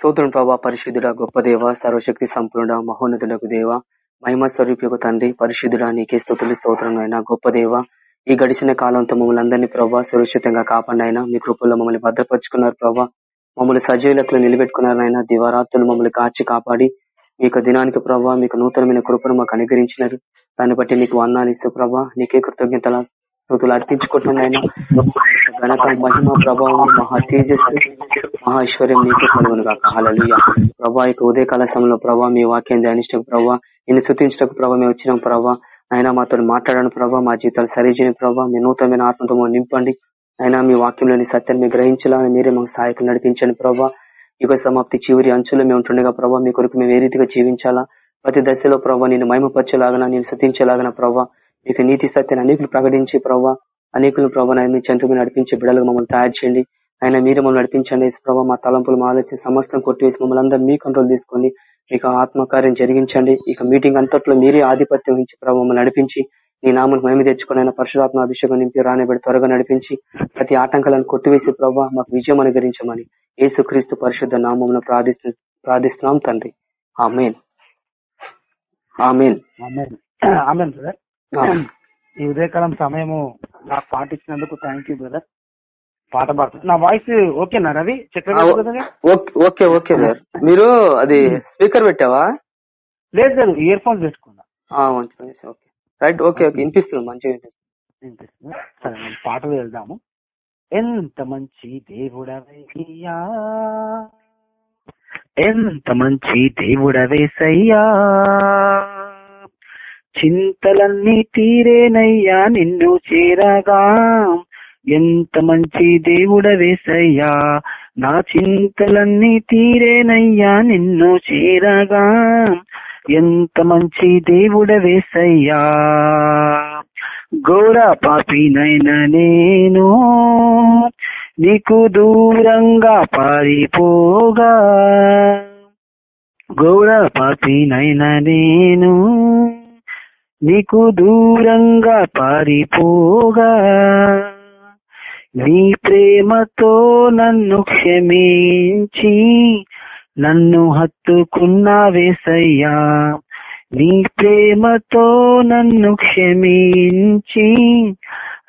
స్తోత్రం ప్రభా పరిశుద్ధుడ గొప్ప దేవ సర్వశక్తి సంపూర్ణ మహోన్నతులకు దేవ మహిమ స్వరూపకు తండ్రి పరిశుద్ధుడ నీకే స్థుతులు స్తోత్రం గొప్ప దేవ. ఈ గడిచిన కాలంతో మమ్మల్ని అందరినీ ప్రభావ సురక్షితంగా కాపాడినైనా మీ కృపల్లో మమ్మల్ని భద్రపరుచుకున్నారు ప్రభా. మమ్మల్ని సజీవులకు నిలబెట్టుకున్నారనైనా దివారాత్రులు మమ్మల్ని కాచి కాపాడి మీకు దినానికి ప్రభావ మీకు నూతనమైన కృపను మాకు అనుగ్రహించినారు. దాన్ని బట్టి నీకు వందాలు ఇస్తూ ప్రభా నీకే కృతజ్ఞతల స్థుతులు అర్పించుకుంటున్నాయన. ఘనత మహిమ ప్రభావం మహా తేజస్సు మహేశ్వర్యం నీకు కలుగును కాక హలలుయ ప్రభా ఇక ఉదయకాల సమయంలో ప్రభా మీ వాక్యం ధ్యానించటకు ప్రభా నిన్ను శృతించటకు ప్రభా మేము వచ్చిన ప్రభా. అయినా మాతో మాట్లాడను ప్రభా మా జీవితాలు సరిచేయని ప్రభా. మీ నూతనమైన ఆత్మతో నింపండి. అయినా మీ వాక్యంలోని సత్యాన్ని గ్రహించాలని మీరే మాకు సహాయకులు నడిపించండి ప్రభా. యుగ సమాప్తి చివరి అంచులో మేము ఉంటుండగా ప్రభా మీ కొరకు మేము ఏ రీతిగా జీవించాలా? ప్రతి దశలో ప్రభా నేను మహిమపరచేలాగన నేను శృతించేలాగన ప్రభా? మీకు నీతి సత్యాన్ని అనేకులు ప్రకటించి ప్రభావ అనేకులు ప్రభావ మీ చెంతకు నడిపించే బిడలకు మమ్మల్ని తయారు చేయండి. ఆయన మీరు మమ్మల్ని నడిపించండి. ప్రభావ మా తలంపులు మా ఆలోచన సమస్తం కొట్టివేసి మమ్మల్ని అందరూ మీ కంట్రోల్ తీసుకొని మీకు ఆత్మకార్యం జరిగించండి. ఇక మీటింగ్ అంతట్లో మీరే ఆధిపత్యం వహించి ప్రభావ మమ్మల్ని నడిపించి నీ నామను మేము తెచ్చుకుని ఆయన పరిశుధాత్మ అభిషేకం నింపి రానిబడి త్వరగా నడిపించి ప్రతి ఆటంకాలను కొట్టివేసి ప్రభావ మాకు విజయం అనుగరించమని యేసుక్రీస్తు పరిశుద్ధ నామం ప్రార్థిస్తు ప్రార్థిస్తున్నాం తండ్రి. ఆమెన్. ఆమెన్. ఆమెన్. ఈ ఉదయకాలం సమయము నాకు పాట ఇచ్చినందుకు థ్యాంక్ యూ బ్రదర్ పాట పాడుతుంది నా వాయిస్ ఓకేనా Ravi? Chakravarthi okay okay sir మీరు అది స్పీకర్ పెట్టావా? లేదు లేదు ఇయర్ ఫోన్స్ పెట్టుకున్నా. ఓకే రైట్ ఓకే ఓకే వినిపిస్తుంది మంచిగా వినిపిస్తుంది. సరే మనం పాటలు వెళ్దాము. ఎంత మంచి దేవుడవయ్యా ఎంత మంచి దేవుడవేసయ్యా. చింతలన్నీ తీరేనయ్యా నిన్ను చేరగా. ఎంత మంచి దేవుడ వేసయ్యా నా చింతలన్నీ తీరేనయ్యా నిన్ను చేరగా. ఎంత మంచి దేవుడ వేసయ్యా ఘోర పాపినైన నేను నీకు దూరంగా పారిపోగా. ఘోర పాపినైన నేను నీకు దూరంగా పారిపోగా. నీ ప్రేమతో నన్ను క్షమించి నన్ను హత్తుకున్నావేసయ్యా నీ ప్రేమతో నన్ను క్షమించి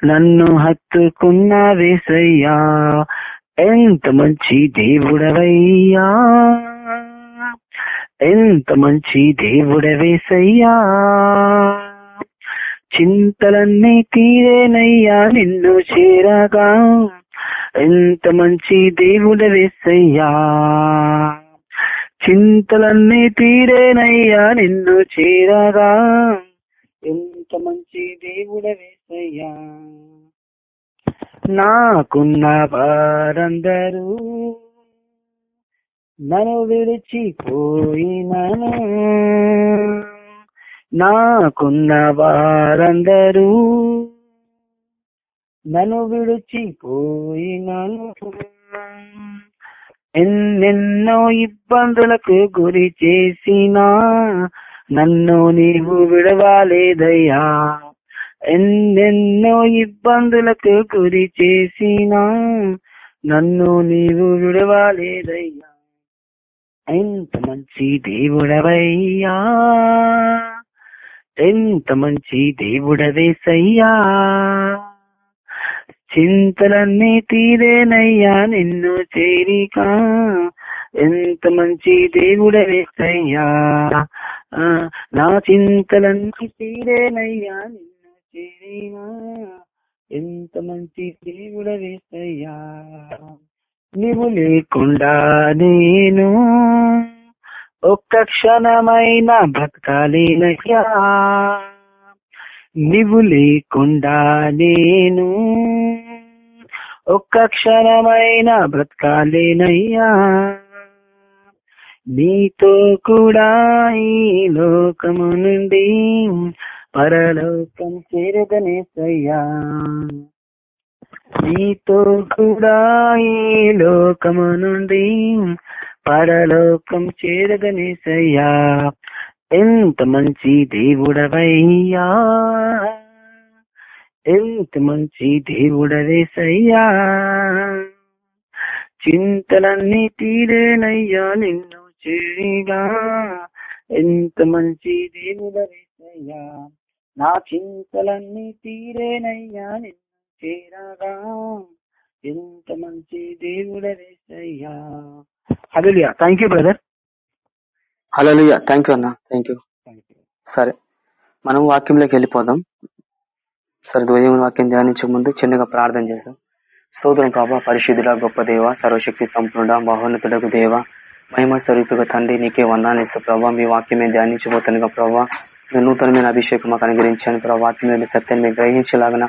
నన్ను హత్తుకున్నావేసయ్యా ఎంత మంచి దేవుడవయ్యా. ఎంత మంచి దేవుడవేసయ్యా చింతలన్నీ తీరేనయ్యా నిన్ను చేరగా. ఎంత మంచి దేవుడ వేసయ్యా. చింతలన్నీ తీరేనయ్యా నిన్ను చేరగా. ఎంత మంచి దేవుడ వేసయ్యా. నాకున్న వారందరూ నన్ను విడిచిపోయినను. నాకున్న వారందరూ నన్ను విడిచిపోయినను. ఎన్నెన్నో ఇబ్బందులకు గురి చేసినా నన్ను నీవు విడవాలేదయ్యా. ఎన్నెన్నో ఇబ్బందులకు గురి చేసినా నన్ను నీవు విడవాలేదయ్యా. ఎంత మంచి దేవుడవయ్యా. ఎంత మంచి దేవుడవేసయ్యా చింతలన్నీ తీరేనయ్యా నిన్ను చేరిక. ఎంత మంచి దేవుడవేసయ్యా నా చింతలన్నీ తీరేనయ్యా నిన్ను చేరినా ఎంత మంచి దేవుడవేసయ్యా నువ్వు లేకుండా నేను ఒక్క క్షణమైన బ్రతకాలేనయ్యా నీవు లేకుండా నేను ఒక్క క్షణమైన బ్రతకాలేనయ్యా. నీతో కూడా ఈ లోకము నుండి పరలోకం చేరదనేసయ్యా. నీతో కూడా ఈ లోకము నుండి పరలోకం చేరదనేసయ్యా ఎంత మంచి దేవుడవయ్యా. ఎంత మంచి దేవుడవేసయ్యా చింతలన్నీ తీరేనయ్యా నిన్ను చేరిగా ఎంత మంచి దేవుడవేసయ్యా నా చింతలన్నీ తీరేనయ్యా నిన్ను చేరగా. ఎంత మంచి దేవుడవేసయ్యా హల్లెలూయా థ్యాంక్ యూ బ్రదర్ హలోయ థ్యాంక్ యూ అన్న థ్యాంక్ యూ సరే మనం వాక్యంలోకి వెళ్ళిపోదాం. సరే ఉదయం వాక్యం ధ్యానించే ముందు చిన్నగా ప్రార్థన చేద్దాం. స్తోత్రం ప్రభా పరిశుద్ధుడ గొప్ప దేవ సర్వశక్తి సంపూర్ణ మహోన్నతుడకు దేవ మహిమ స్వరూపుగా తండ్రి నీకే వందాలేసు ప్రభా. మీ వాక్యమే ధ్యానించబోతుండగా ప్రభా. మీ నూతనమైన అభిషేకం మాకు అనుగ్రహించాను ప్రభా. వాక్యం సత్యాన్ని మీకు గ్రహించేలాగన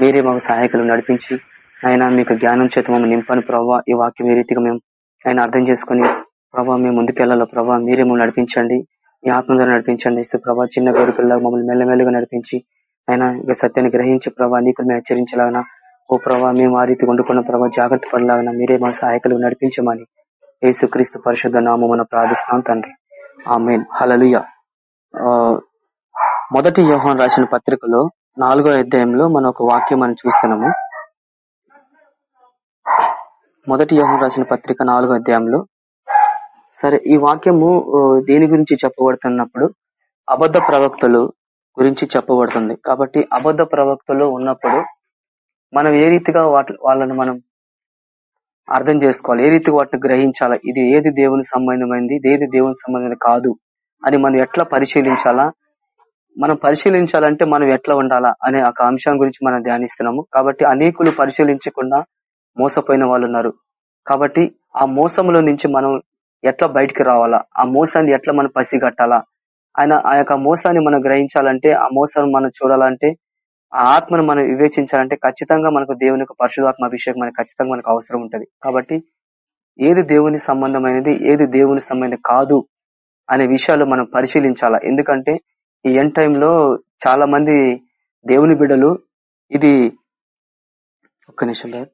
మీరే మాకు సహాయకులు నడిపించి ఆయన మీకు జ్ఞానం చేత మమ్మల్ని నింపని ప్రభావ ఈ వాక్యం ఏ రీతిగా మేము ఆయన అర్థం చేసుకుని ప్రభా మేము ముందుకెళ్ళాలో ప్రభావ మీరే మమ్మల్ని నడిపించండి. మీ ఆత్మ ద్వారా నడిపించండి. ఇసు ప్రభా చిన్న గోడుకల్లా మమ్మల్ని మెల్లమెల్లగా నడిపించి ఆయన ఇక సత్యాన్ని గ్రహించి ప్రభా నీకు మేము హెచ్చరించలాగన ఓ ప్రభా మేము ఆ రీతి వండుకున్న ప్రభా జాగ్రత్త పడలాగన మీరే మా సహాయకులు నడిపించమని యేసుక్రీస్తు పరిశుద్ధ నామమున ప్రార్థిస్తున్నాం తండ్రి. ఆమెన్. హలలుయ మొదటి యోహాన్ రాసిన పత్రికలో నాలుగో అధ్యాయంలో మనం ఒక వాక్యం మనం చూస్తున్నాము. మొదటి యోహాన్ రాసిన పత్రిక నాలుగో అధ్యాయంలో. సరే ఈ వాక్యము దేని గురించి చెప్పబడుతున్నప్పుడు? అబద్ధ ప్రవక్తలు గురించి చెప్పబడుతుంది. కాబట్టి అబద్ధ ప్రవక్తలు ఉన్నప్పుడు మనం ఏ రీతిగా వాటి వాళ్ళని మనం అర్థం చేసుకోవాలి? ఏ రీతిగా వాటిని గ్రహించాలా? ఇది ఏది దేవుని సంబంధమైంది? ఇది ఏది దేవుని సంబంధమైనది కాదు? అని మనం ఎట్లా పరిశీలించాలా? మనం పరిశీలించాలంటే మనం ఎట్లా ఉండాలా? అనే ఒక అంశం గురించి మనం ధ్యానిస్తున్నాము. కాబట్టి అనేకులు పరిశీలించకుండా మోసపోయిన వాళ్ళు ఉన్నారు కాబట్టి ఆ మోసంలో నుంచి మనం ఎట్లా బయటికి రావాలా? ఆ మోసాన్ని ఎట్లా మనం పసిగట్టాలా? ఆయన ఆ యొక్క మోసాన్ని మనం గ్రహించాలంటే ఆ మోసాన్ని మనం చూడాలంటే ఆ ఆత్మను మనం వివేచించాలంటే ఖచ్చితంగా మనకు దేవుని యొక్క పరిశుధాత్మ అభిషేకం మనకు ఖచ్చితంగా మనకు అవసరం ఉంటది. కాబట్టి ఏది దేవుని సంబంధమైనది ఏది దేవుని సంబంధం కాదు అనే విషయాలు మనం పరిశీలించాలా? ఎందుకంటే ఈ ఎన్ టైంలో చాలా మంది దేవుని బిడ్డలు ఇది ఒక్క నిమిషం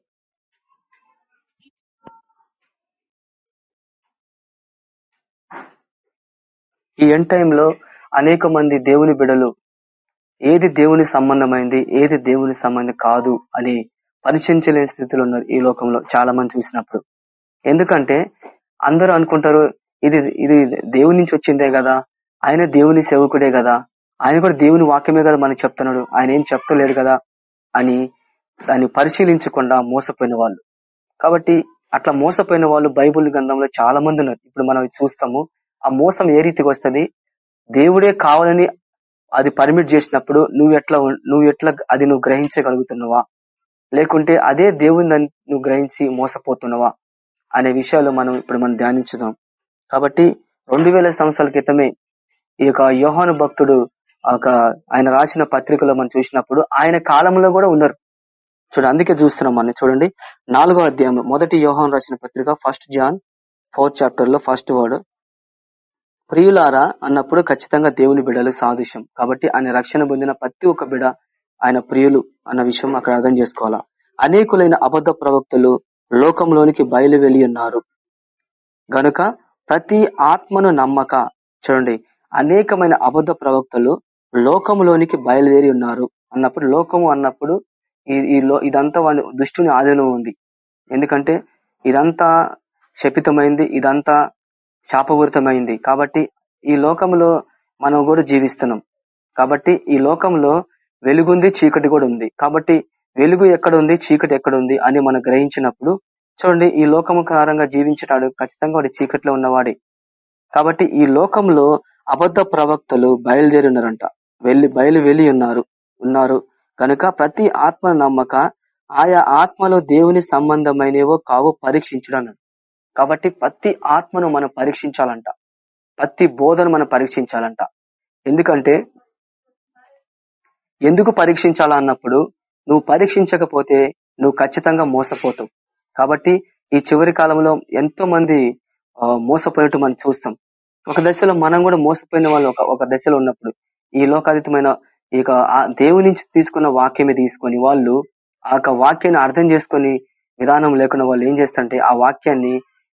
ఈ ఎన్ టైంలో అనేక మంది దేవుని బిడలు ఏది దేవుని సంబంధమైంది ఏది దేవుని సంబంధం కాదు అని పరిచయించలేని స్థితిలో ఉన్నారు ఈ లోకంలో చాలా మంది చూసినప్పుడు. ఎందుకంటే అందరూ అనుకుంటారు ఇది ఇది దేవుని నుంచి వచ్చిందే కదా ఆయన దేవుని సేవకుడే కదా ఆయన కూడా దేవుని వాక్యమే కదా మనకి చెప్తున్నాడు ఆయన ఏం చెప్తలేడు కదా అని దాన్ని పరిశీలించకుండా మోసపోయిన వాళ్ళు. కాబట్టి అట్లా మోసపోయిన వాళ్ళు బైబుల్ గ్రంథంలో చాలా మంది ఉన్నారు. ఇప్పుడు మనం చూస్తాము ఆ మోసం ఏ రీతికి వస్తది? దేవుడే కావాలని అది పర్మిట్ చేసినప్పుడు నువ్వు ఎట్లా నువ్వు ఎట్లా అది నువ్వు గ్రహించగలుగుతున్నావా? లేకుంటే అదే దేవుని నువ్వు గ్రహించి మోసపోతున్నావా? అనే విషయాలు మనం ఇప్పుడు మనం ధ్యానించుదాం. కాబట్టి రెండు వేల సంవత్సరాల క్రితమే ఈ యొక్క యోహాను భక్తుడు ఒక ఆయన రాసిన పత్రికలో మనం చూసినప్పుడు ఆయన కాలంలో కూడా ఉన్నారు. చూడండి అందుకే చూస్తున్నాం మనం. చూడండి నాలుగో అధ్యాయం మొదటి యోహాన్ రాసిన పత్రిక ఫస్ట్ జాన్ ఫోర్త్ చాప్టర్లో ఫస్ట్ వర్డ్ ప్రియులారా అన్నప్పుడు ఖచ్చితంగా దేవుని బిడలు సాదృశ్యం. కాబట్టి ఆయన రక్షణ పొందిన ప్రతి ఒక్క బిడ ఆయన ప్రియులు అన్న విషయం అక్కడ అర్థం చేసుకోవాలా? అనేకులైన అబద్ధ ప్రవక్తలు లోకంలోనికి బయలువెళ్ళి ఉన్నారు. గనుక ప్రతి ఆత్మను నమ్మక చూడండి అనేకమైన అబద్ధ ప్రవక్తలు లోకంలోనికి బయలుదేరి ఉన్నారు. అన్నప్పుడు లోకము అన్నప్పుడు ఈ లో- ఇదంతా వాడి దుష్టుని ఆధీనం ఉంది. ఎందుకంటే ఇదంతా శపితమైంది ఇదంతా శాపపూరితమైంది కాబట్టి ఈ లోకంలో మనం కూడా జీవిస్తున్నాం. కాబట్టి ఈ లోకంలో వెలుగుంది చీకటి కూడా ఉంది. కాబట్టి వెలుగు ఎక్కడ ఉంది చీకటి ఎక్కడ ఉంది అని మనం గ్రహించినప్పుడు చూడండి ఈ లోకముకారంగా జీవించేటాడు ఖచ్చితంగా వాడి చీకట్లో ఉన్నవాడే. కాబట్టి ఈ లోకంలో అబద్ధ ప్రవక్తలు బయలుదేరి ఉన్నారంట. వెళ్ళి బయలు వెళ్ళి ఉన్నారు ఉన్నారు. కనుక ప్రతి ఆత్మ నమ్మక ఆయా ఆత్మలో దేవుని సంబంధమైనవో కావో పరీక్షించడం అన్నాడు. కాబట్టి ప్రతి ఆత్మను మనం పరీక్షించాలంట. ప్రతి బోధను మనం పరీక్షించాలంట. ఎందుకంటే ఎందుకు పరీక్షించాలా అన్నప్పుడు నువ్వు పరీక్షించకపోతే నువ్వు ఖచ్చితంగా మోసపోతావు. కాబట్టి ఈ చివరి కాలంలో ఎంతో మంది మోసపోయినట్టు మనం చూస్తాం. ఒక దశలో మనం కూడా మోసపోయిన వాళ్ళు ఒక ఒక దశలో ఉన్నప్పుడు ఈ లోకాతీతమైన ఈ దేవుని నుంచి తీసుకున్న వాక్యమే తీసుకొని వాళ్ళు ఆ యొక్క వాక్యాన్ని అర్థం చేసుకొని విధానం లేకుండా వాళ్ళు ఏం చేస్తారంటే ఆ వాక్యాన్ని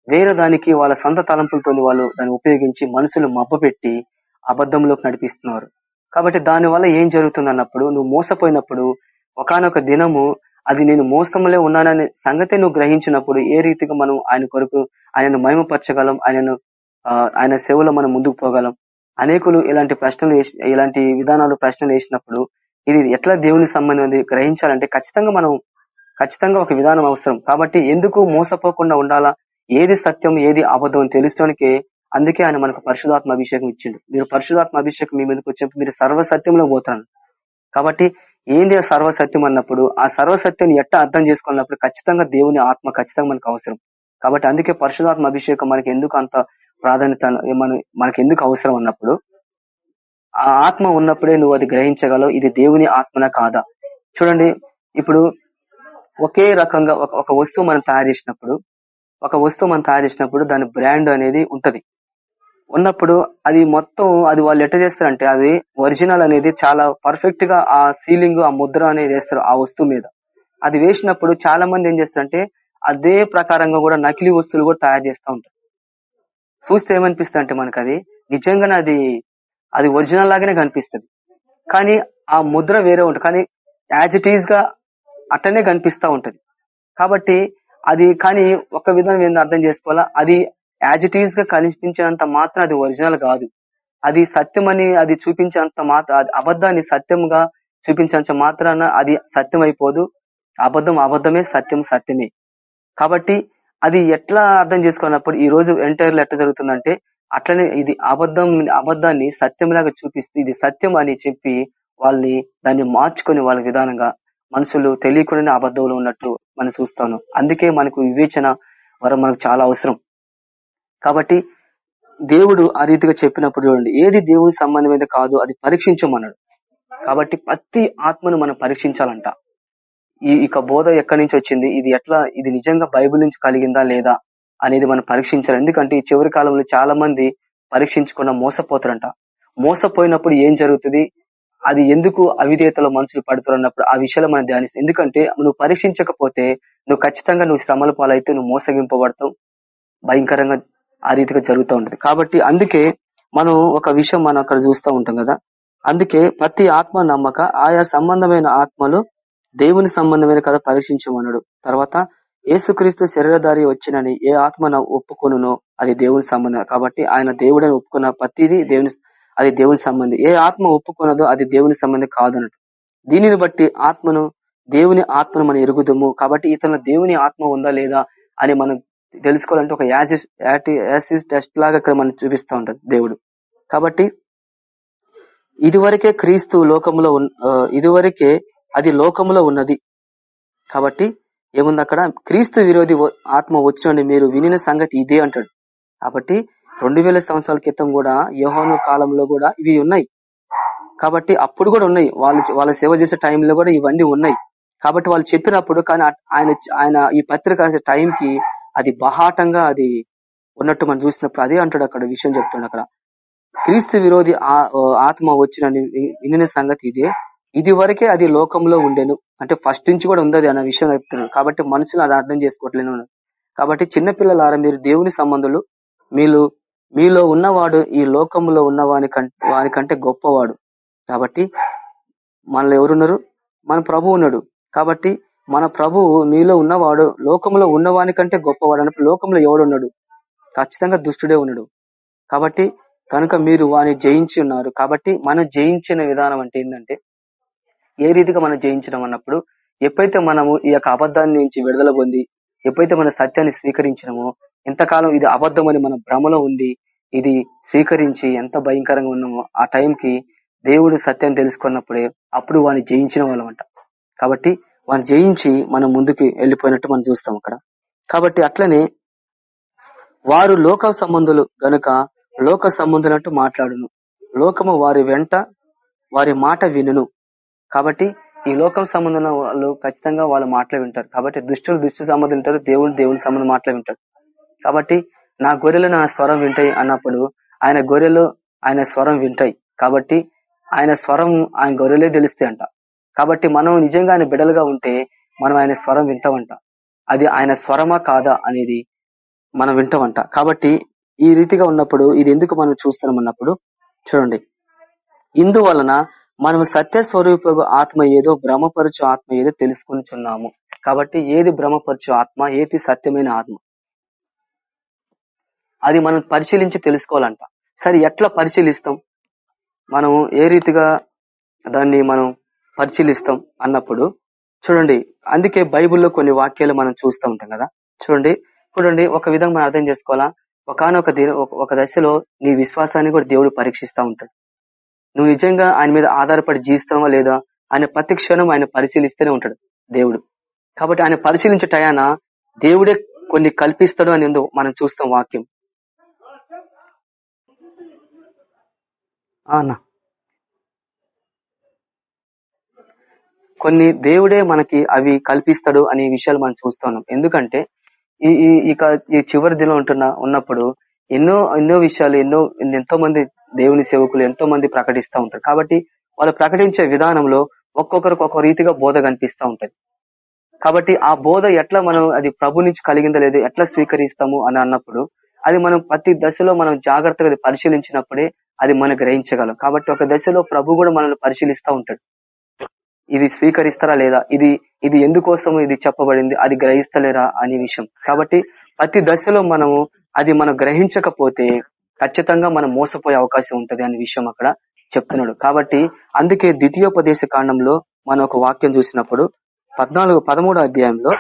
వేరే దానికి వాళ్ళ సొంత తలంపులతోని వాళ్ళు దాన్ని ఉపయోగించి మనుషులు మబ్బపెట్టి అబద్ధంలోకి నడిపిస్తున్నారు. కాబట్టి దాని వల్ల ఏం జరుగుతుంది అన్నప్పుడు నువ్వు మోసపోయినప్పుడు ఒకానొక దినము అది నేను మోసంలో ఉన్నాననే సంగతి నువ్వు గ్రహించినప్పుడు ఏ రీతిగా మనం ఆయన కొరకు ఆయనను మహిమపరచగలం ఆయనను ఆయన సేవలో మనం ముందుకు పోగలం? అనేకులు ఇలాంటి ప్రశ్నలు వేసి- ఇలాంటి విధానాలు ప్రశ్నలు వేసినప్పుడు ఇది ఎట్లా దేవునికి సంబంధించి గ్రహించాలంటే ఖచ్చితంగా మనం ఖచ్చితంగా ఒక విధానం అవసరం. కాబట్టి ఎందుకు మోసపోకుండా ఉండాలా? ఏది సత్యం ఏది అబద్ధం అని తెలుసుకోనికే అందుకే ఆయన మనకు పరిశుధాత్మ అభిషేకం ఇచ్చిండు. మీరు పరిశుధాత్మ అభిషేకం మీ మీదకి వచ్చినప్పుడు మీరు సర్వసత్యంలో పోతారు కాబట్టి ఏంది ఆ సర్వసత్యం అన్నప్పుడు? ఆ సర్వసత్యాన్ని ఎట్ట అర్థం చేసుకున్నప్పుడు ఖచ్చితంగా దేవుని ఆత్మ ఖచ్చితంగా మనకు అవసరం. కాబట్టి అందుకే పరిశుధాత్మ అభిషేకం మనకి ఎందుకు అంత ప్రాధాన్యత మన మనకి ఎందుకు అవసరం అన్నప్పుడు? ఆ ఆత్మ ఉన్నప్పుడే నువ్వు అది గ్రహించగలవు. ఇది దేవుని ఆత్మన కాదా? చూడండి ఇప్పుడు ఒకే రకంగా ఒక ఒక వస్తువు మనం తయారు చేసినప్పుడు ఒక వస్తువు మనం తయారు చేసినప్పుడు దాని బ్రాండ్ అనేది ఉంటది. ఉన్నప్పుడు అది మొత్తం అది వాళ్ళు ఎట్ట చేస్తారంటే అది ఒరిజినల్ అనేది చాలా పర్ఫెక్ట్గా ఆ సీలింగ్ ఆ ముద్ర అనేది వేస్తారు ఆ వస్తువు మీద. అది వేసినప్పుడు చాలా మంది ఏం చేస్తారంటే అదే ప్రకారంగా కూడా నకిలీ వస్తువులు కూడా తయారు చేస్తూ ఉంటారు. చూస్తే ఏమనిపిస్తుంది అంటే మనకు అది నిజంగానే అది అది ఒరిజినల్ లాగానే కనిపిస్తుంది. కానీ ఆ ముద్ర వేరే ఉంటుంది. కానీ యాజ్ ఇట్ ఈజ్గా అట్టనే కనిపిస్తూ ఉంటది. కాబట్టి అది కానీ ఒక విధానం ఏందో అర్థం చేసుకోవాలా? అది యాజ్ ఇట్ ఈజ్గా కనిపించినంత మాత్రం అది ఒరిజినల్ కాదు. అది సత్యం అని అది చూపించినంత మాత్రం అది అబద్ధాన్ని సత్యంగా చూపించినంత మాత్రాన అది సత్యం అయిపోదు. అబద్ధం అబద్ధమే సత్యం సత్యమే. కాబట్టి అది ఎట్లా అర్థం చేసుకున్నప్పుడు ఈ రోజు ఎంటైర్లో ఎట్లా జరుగుతుందంటే అట్లనే ఇది అబద్ధం అబద్ధాన్ని సత్యంలాగా చూపిస్తూ ఇది సత్యం అని చెప్పి వాళ్ళని దాన్ని మార్చుకొని వాళ్ళ విధానంగా మనుషులు తెలియకుండానే అబద్ధంలో ఉన్నట్టు మనం చూస్తాను అందుకే మనకు వివేచన వరం మనకు చాలా అవసరం. కాబట్టి దేవుడు ఆ రీతిగా చెప్పినప్పుడు చూడండి ఏది దేవుని సంబంధమైనది కాదు అది పరీక్షించమన్నాడు. కాబట్టి ప్రతి ఆత్మను మనం పరీక్షించాలంట. ఈ ఇక బోధ ఎక్కడి నుంచి వచ్చింది ఇది ఎట్లా ఇది నిజంగా బైబిల్ నుంచి కలిగిందా లేదా అనేది మనం పరీక్షించాలి. ఎందుకంటే ఈ చివరి కాలంలో చాలా మంది పరీక్షించకుండా మోసపోతారంట. మోసపోయినప్పుడు ఏం జరుగుతుంది? అది ఎందుకు అవిధేయతలో మనుషులు పడుతున్నప్పుడు ఆ విషయాలు మనం ధ్యానిస్తాం. ఎందుకంటే నువ్వు పరీక్షించకపోతే నువ్వు ఖచ్చితంగా నువ్వు శ్రమల పాలైతే నువ్వు మోసగింపబడతావు. భయంకరంగా ఆ రీతిగా జరుగుతూ ఉంటది. కాబట్టి అందుకే మనం ఒక విషయం మనం అక్కడ చూస్తూ ఉంటాం కదా. అందుకే ప్రతి ఆత్మ నమ్మక ఆయా సంబంధమైన ఆత్మలు దేవుని సంబంధమైన కదా పరీక్షించమన్నాడు. తర్వాత ఏసుక్రీస్తు శరీరధారి వచ్చినని ఏ ఆత్మ నా ఒప్పుకొనునో అది దేవుని సంబంధం. కాబట్టి ఆయన దేవుడని ఒప్పుకున్న ప్రతిదీ దేవుని అది దేవుని సంబంధం. ఏ ఆత్మ ఒప్పుకున్నదో అది దేవుని సంబంధం కాదన్నట్టు. దీనిని బట్టి ఆత్మను దేవుని ఆత్మను మనం ఎరుగుదము. కాబట్టి ఇతను దేవుని ఆత్మ ఉందా లేదా అని మనం తెలుసుకోవాలంటే ఒక యాసిస్ యాసిస్ టెస్ట్ లాగా ఇక్కడ మనం చూపిస్తూ ఉంటది దేవుడు. కాబట్టి ఇదివరకే క్రీస్తు లోకములో ఉన్- ఇదివరకే అది లోకములో ఉన్నది. కాబట్టి ఏముంది అక్కడ? క్రీస్తు విరోధి ఆత్మ వచ్చినని మీరు వినిన సంగతి ఇదే అంటాడు. కాబట్టి రెండు వేల సంవత్సరాల క్రితం కూడా యోహాను కాలంలో కూడా ఇవి ఉన్నాయి. కాబట్టి అప్పుడు కూడా ఉన్నాయి. వాళ్ళు వాళ్ళ సేవ చేసే టైంలో కూడా ఇవన్నీ ఉన్నాయి. కాబట్టి వాళ్ళు చెప్పినప్పుడు కానీ ఆయన ఆయన ఈ పత్రిక రాసే టైంకి అది బహాటంగా అది ఉన్నట్టు మనం చూసినప్పుడు అదే అంటాడు అక్కడ విషయం చెప్తాడు అక్కడ. క్రీస్తు విరోధి ఆ- ఆత్మ వచ్చిన వినిన సంగతి ఇదే. ఇది వరకే అది లోకంలో ఉండేను. అంటే ఫస్ట్ నుంచి కూడా ఉంది అన్న విషయం చెప్తున్నాడు. కాబట్టి మనుషులు అది అర్థం చేసుకోవట్లేదు. కాబట్టి చిన్నపిల్లలారా మీరు దేవుని సంబంధులు మీరు మీలో ఉన్నవాడు ఈ లోకంలో ఉన్న వాని కంటే వాని కంటే గొప్పవాడు. కాబట్టి మనలో ఎవరున్నారు? మన ప్రభు ఉన్నాడు. కాబట్టి మన ప్రభువు మీలో ఉన్నవాడు లోకంలో ఉన్నవాని కంటే గొప్పవాడు అన్నప్పుడు లోకంలో ఎవడున్నాడు? ఖచ్చితంగా దుష్టుడే ఉన్నాడు. కాబట్టి కనుక మీరు వాని జయించి ఉన్నారు. కాబట్టి మనం జయించిన విధానం అంటే ఏంటంటే ఏ రీతిగా మనం జయించడం అన్నప్పుడు ఎప్పుడైతే మనము ఈ యొక్క అబద్ధాన్ని నుంచి విడుదల పొంది ఎప్పుడైతే మన సత్యాన్ని స్వీకరించినమో ఎంతకాలం ఇది అబద్ధం అని మన భ్రమలో ఉండి ఇది స్వీకరించి ఎంత భయంకరంగా ఉన్నామో ఆ టైంకి దేవుడు సత్యాన్ని తెలుసుకున్నప్పుడే అప్పుడు వాడిని జయించిన వాళ్ళం అంట కాబట్టి వాడిని జయించి మనం ముందుకు వెళ్ళిపోయినట్టు మనం చూస్తాం అక్కడ. కాబట్టి అట్లనే వారు లోక సంబంధులు గనుక లోక సంబంధులంటూ మాట్లాడును. లోకము వారి వెంట వారి మాట వినును. కాబట్టి ఈ లోకం సంబంధం వాళ్ళు ఖచ్చితంగా వాళ్ళ మాటలు వింటారు. కాబట్టి దుష్టులు దుష్టు సంబంధం వింటారు దేవుడు దేవుని సంబంధం మాటలు వింటారు. కాబట్టి నా గొర్రెలు నా స్వరం వింటాయి అన్నప్పుడు ఆయన గొర్రెలు ఆయన స్వరం వింటాయి. కాబట్టి ఆయన స్వరం ఆయన గొర్రెలే తెలుస్తాయి అంట. కాబట్టి మనం నిజంగా ఆయన బిడలుగా ఉంటే మనం ఆయన స్వరం వింటామంట. అది ఆయన స్వరమా కాదా అనేది మనం వింటామంట. కాబట్టి ఈ రీతిగా ఉన్నప్పుడు ఇది ఎందుకు మనం చూస్తున్నాం అన్నప్పుడు చూడండి. ఇందువలన మనము సత్య స్వరూప ఆత్మ ఏదో భ్రమపరచు ఆత్మ ఏదో తెలుసుకుంటున్నాము. కాబట్టి ఏది భ్రమపరచు ఆత్మ ఏది సత్యమైన ఆత్మ? అది మనం పరిశీలించి తెలుసుకోవాలంట. సరే ఎట్లా పరిశీలిస్తాం? మనం ఏ రీతిగా దాన్ని మనం పరిశీలిస్తాం అన్నప్పుడు చూడండి అందుకే బైబిల్లో కొన్ని వాక్యాలు మనం చూస్తూ ఉంటాం కదా. చూడండి చూడండి ఒక విధంగా మనం అర్థం చేసుకోవాలా? ఒకనొక ఒక దశలో నీ విశ్వాసాన్ని కూడా దేవుడు పరీక్షిస్తూ ఉంటాడు. నువ్వు నిజంగా ఆయన మీద ఆధారపడి జీవిస్తావా లేదా? ఆయన ప్రతి క్షణం ఆయన పరిశీలిస్తూనే ఉంటాడు దేవుడు. కాబట్టి ఆయన పరిశీలించే టయాన దేవుడే కొన్ని కల్పిస్తాడు అని మనం చూస్తాం వాక్యం. అన్నా. కొన్ని దేవుడే మనకి అవి కల్పిస్తాడు అనే విషయాలు మనం చూస్తున్నాం ఎందుకంటే ఈ ఇక ఈ చివరి దినం ఉంటున్న ఉన్నప్పుడు ఎన్నో ఎన్నో విషయాలు ఎన్నో ఎంతో మంది దేవుని సేవకులు ఎంతో మంది ప్రకటిస్తూ ఉంటారు. కాబట్టి వాళ్ళు ప్రకటించే విధానంలో ఒక్కొక్కరికి ఒక్కొక్క రీతిగా బోధ కనిపిస్తూ ఉంటది. కాబట్టి ఆ బోధ ఎట్లా మనం అది ప్రభు నుంచి కలిగిందా లేదు ఎట్లా స్వీకరిస్తాము అని అన్నప్పుడు అది మనం ప్రతి దశలో మనం జాగ్రత్తగా పరిశీలించినప్పుడే అది మనం గ్రహించగలం. కాబట్టి ఒక దశలో ప్రభు కూడా మనల్ని పరిశీలిస్తూ ఉంటాడు. ఇది స్వీకరిస్తారా లేదా? ఇది ఇది ఎందుకోసం ఇది చెప్పబడింది? అది గ్రహిస్తలేరా? అనే విషయం. కాబట్టి ప్రతి దశలో మనము అది మనం గ్రహించకపోతే ఖచ్చితంగా మనం మోసపోయే అవకాశం ఉంటది అనే విషయం అక్కడ చెప్తున్నాడు. కాబట్టి అందుకే ద్వితీయోపదేశ కాండంలో మనం ఒక వాక్యం చూసినప్పుడు పద్నాలుగు పదమూడో అధ్యాయంలో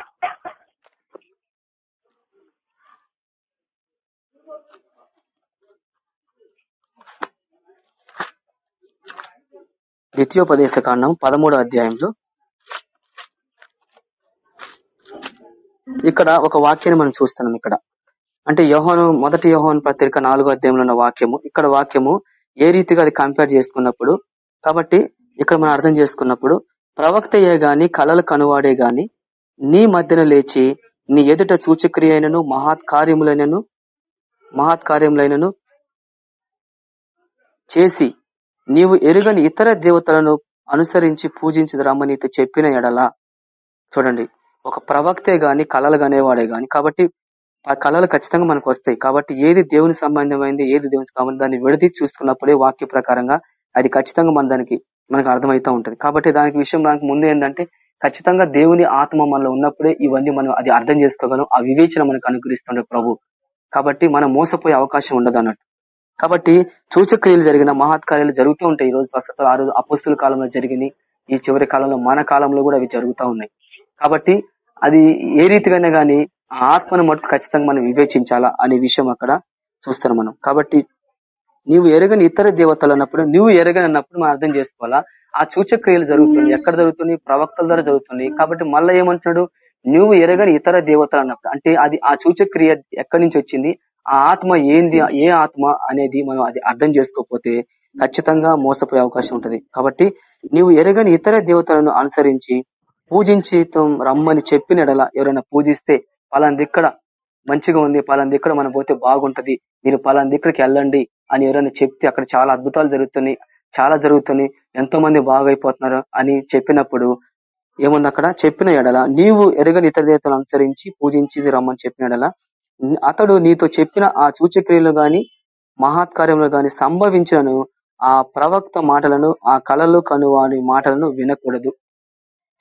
ద్వితీయోపదేశ కాండం పదమూడో అధ్యాయంలో ఇక్కడ ఒక వాక్యాన్ని మనం చూస్తున్నాం ఇక్కడ. అంటే యోహోను మొదటి యోహోన్ పత్రిక నాలుగో అధ్యాయంలో ఉన్న వాక్యము. ఇక్కడ వాక్యము ఏ రీతిగా అది కంపేర్ చేసుకున్నప్పుడు కాబట్టి ఇక్కడ మనం అర్థం చేసుకున్నప్పుడు ప్రవక్తయే గాని కళలు కనువాడే గాని నీ మధ్యన లేచి నీ ఎదుట సూచక్రియ అయినను మహాత్కార్యములైనను కార్యములైనను మహత్ కార్యములైనను చేసి నీవు ఎరుగని ఇతర దేవతలను అనుసరించి పూజించదు రమ్మని చెప్పిన ఎడలా. చూడండి. ఒక ప్రవక్తే గాని కళలు కనేవాడే గాని కాబట్టి ఆ కళలు ఖచ్చితంగా మనకు వస్తాయి. కాబట్టి ఏది దేవుని సంబంధమైంది ఏది దేవుని సంబంధం దాన్ని విడది చూసుకున్నప్పుడే వాక్య ప్రకారంగా అది ఖచ్చితంగా మన దానికి మనకు అర్థమవుతా ఉంటుంది. కాబట్టి దానికి విషయం దానికి ముందు ఏంటంటే ఖచ్చితంగా దేవుని ఆత్మ మనలో ఉన్నప్పుడే ఇవన్నీ మనం అది అర్థం చేసుకోగలం. ఆ వివేచన మనకు అనుగ్రహిస్తుండే ప్రభు. కాబట్టి మనం మోసపోయే అవకాశం ఉండదు అన్నట్టు. కాబట్టి సూచక్రియలు జరిగిన మహత్కార్యాలు జరుగుతూ ఉంటాయి. ఈ రోజు ప్రస్తుతం ఆ రోజు అపస్తుల కాలంలో జరిగినాయి ఈ చివరి కాలంలో మన కాలంలో కూడా అవి జరుగుతూ ఉన్నాయి. కాబట్టి అది ఏ రీతిగానే కానీ ఆ ఆత్మను మటుకు ఖచ్చితంగా మనం వివేచించాలా అనే విషయం అక్కడ చూస్తాం మనం. కాబట్టి నీవు ఎరగని ఇతర దేవతలు అన్నప్పుడు నువ్వు ఎరగని అన్నప్పుడు మనం అర్థం చేసుకోవాలా? ఆ సూచక్రియలు జరుగుతుంది ఎక్కడ జరుగుతుంది ప్రవక్తల ద్వారా జరుగుతుంది కాబట్టి మళ్ళీ ఏమంటున్నాడు? నువ్వు ఎరగని ఇతర దేవతలు అన్నప్పుడు అంటే అది ఆ సూచక్రియ ఎక్కడి నుంచి వచ్చింది? ఆ ఆత్మ ఏంది? ఏ ఆత్మ అనేది మనం అది అర్థం చేసుకోకపోతే ఖచ్చితంగా మోసపోయే అవకాశం ఉంటుంది. కాబట్టి నీవు ఎరగని ఇతర దేవతలను అనుసరించి పూజించి రమ్మని చెప్పిన ఎడల ఎవరైనా పూజిస్తే పలాంది దిక్కడ మంచిగా ఉంది పలాంది ఇక్కడ మనం పోతే బాగుంటది మీరు పలాంది దిక్కడికి వెళ్ళండి అని ఎవరైనా చెప్తే అక్కడ చాలా అద్భుతాలు జరుగుతున్నాయి చాలా జరుగుతున్నాయి ఎంతో మంది బాగైపోతున్నారు అని చెప్పినప్పుడు ఏముంది అక్కడ? చెప్పిన ఎడల నీవు ఎరగని ఇతర దేవతలను అనుసరించి పూజించి రమ్మని చెప్పిన ఎడల అతడు నీతో చెప్పిన ఆ సూచక్రియలు గాని మహాత్కార్యంలో గాని సంభవించినను ఆ ప్రవక్త మాటలను ఆ కళలు కనువాని మాటలను వినకూడదు.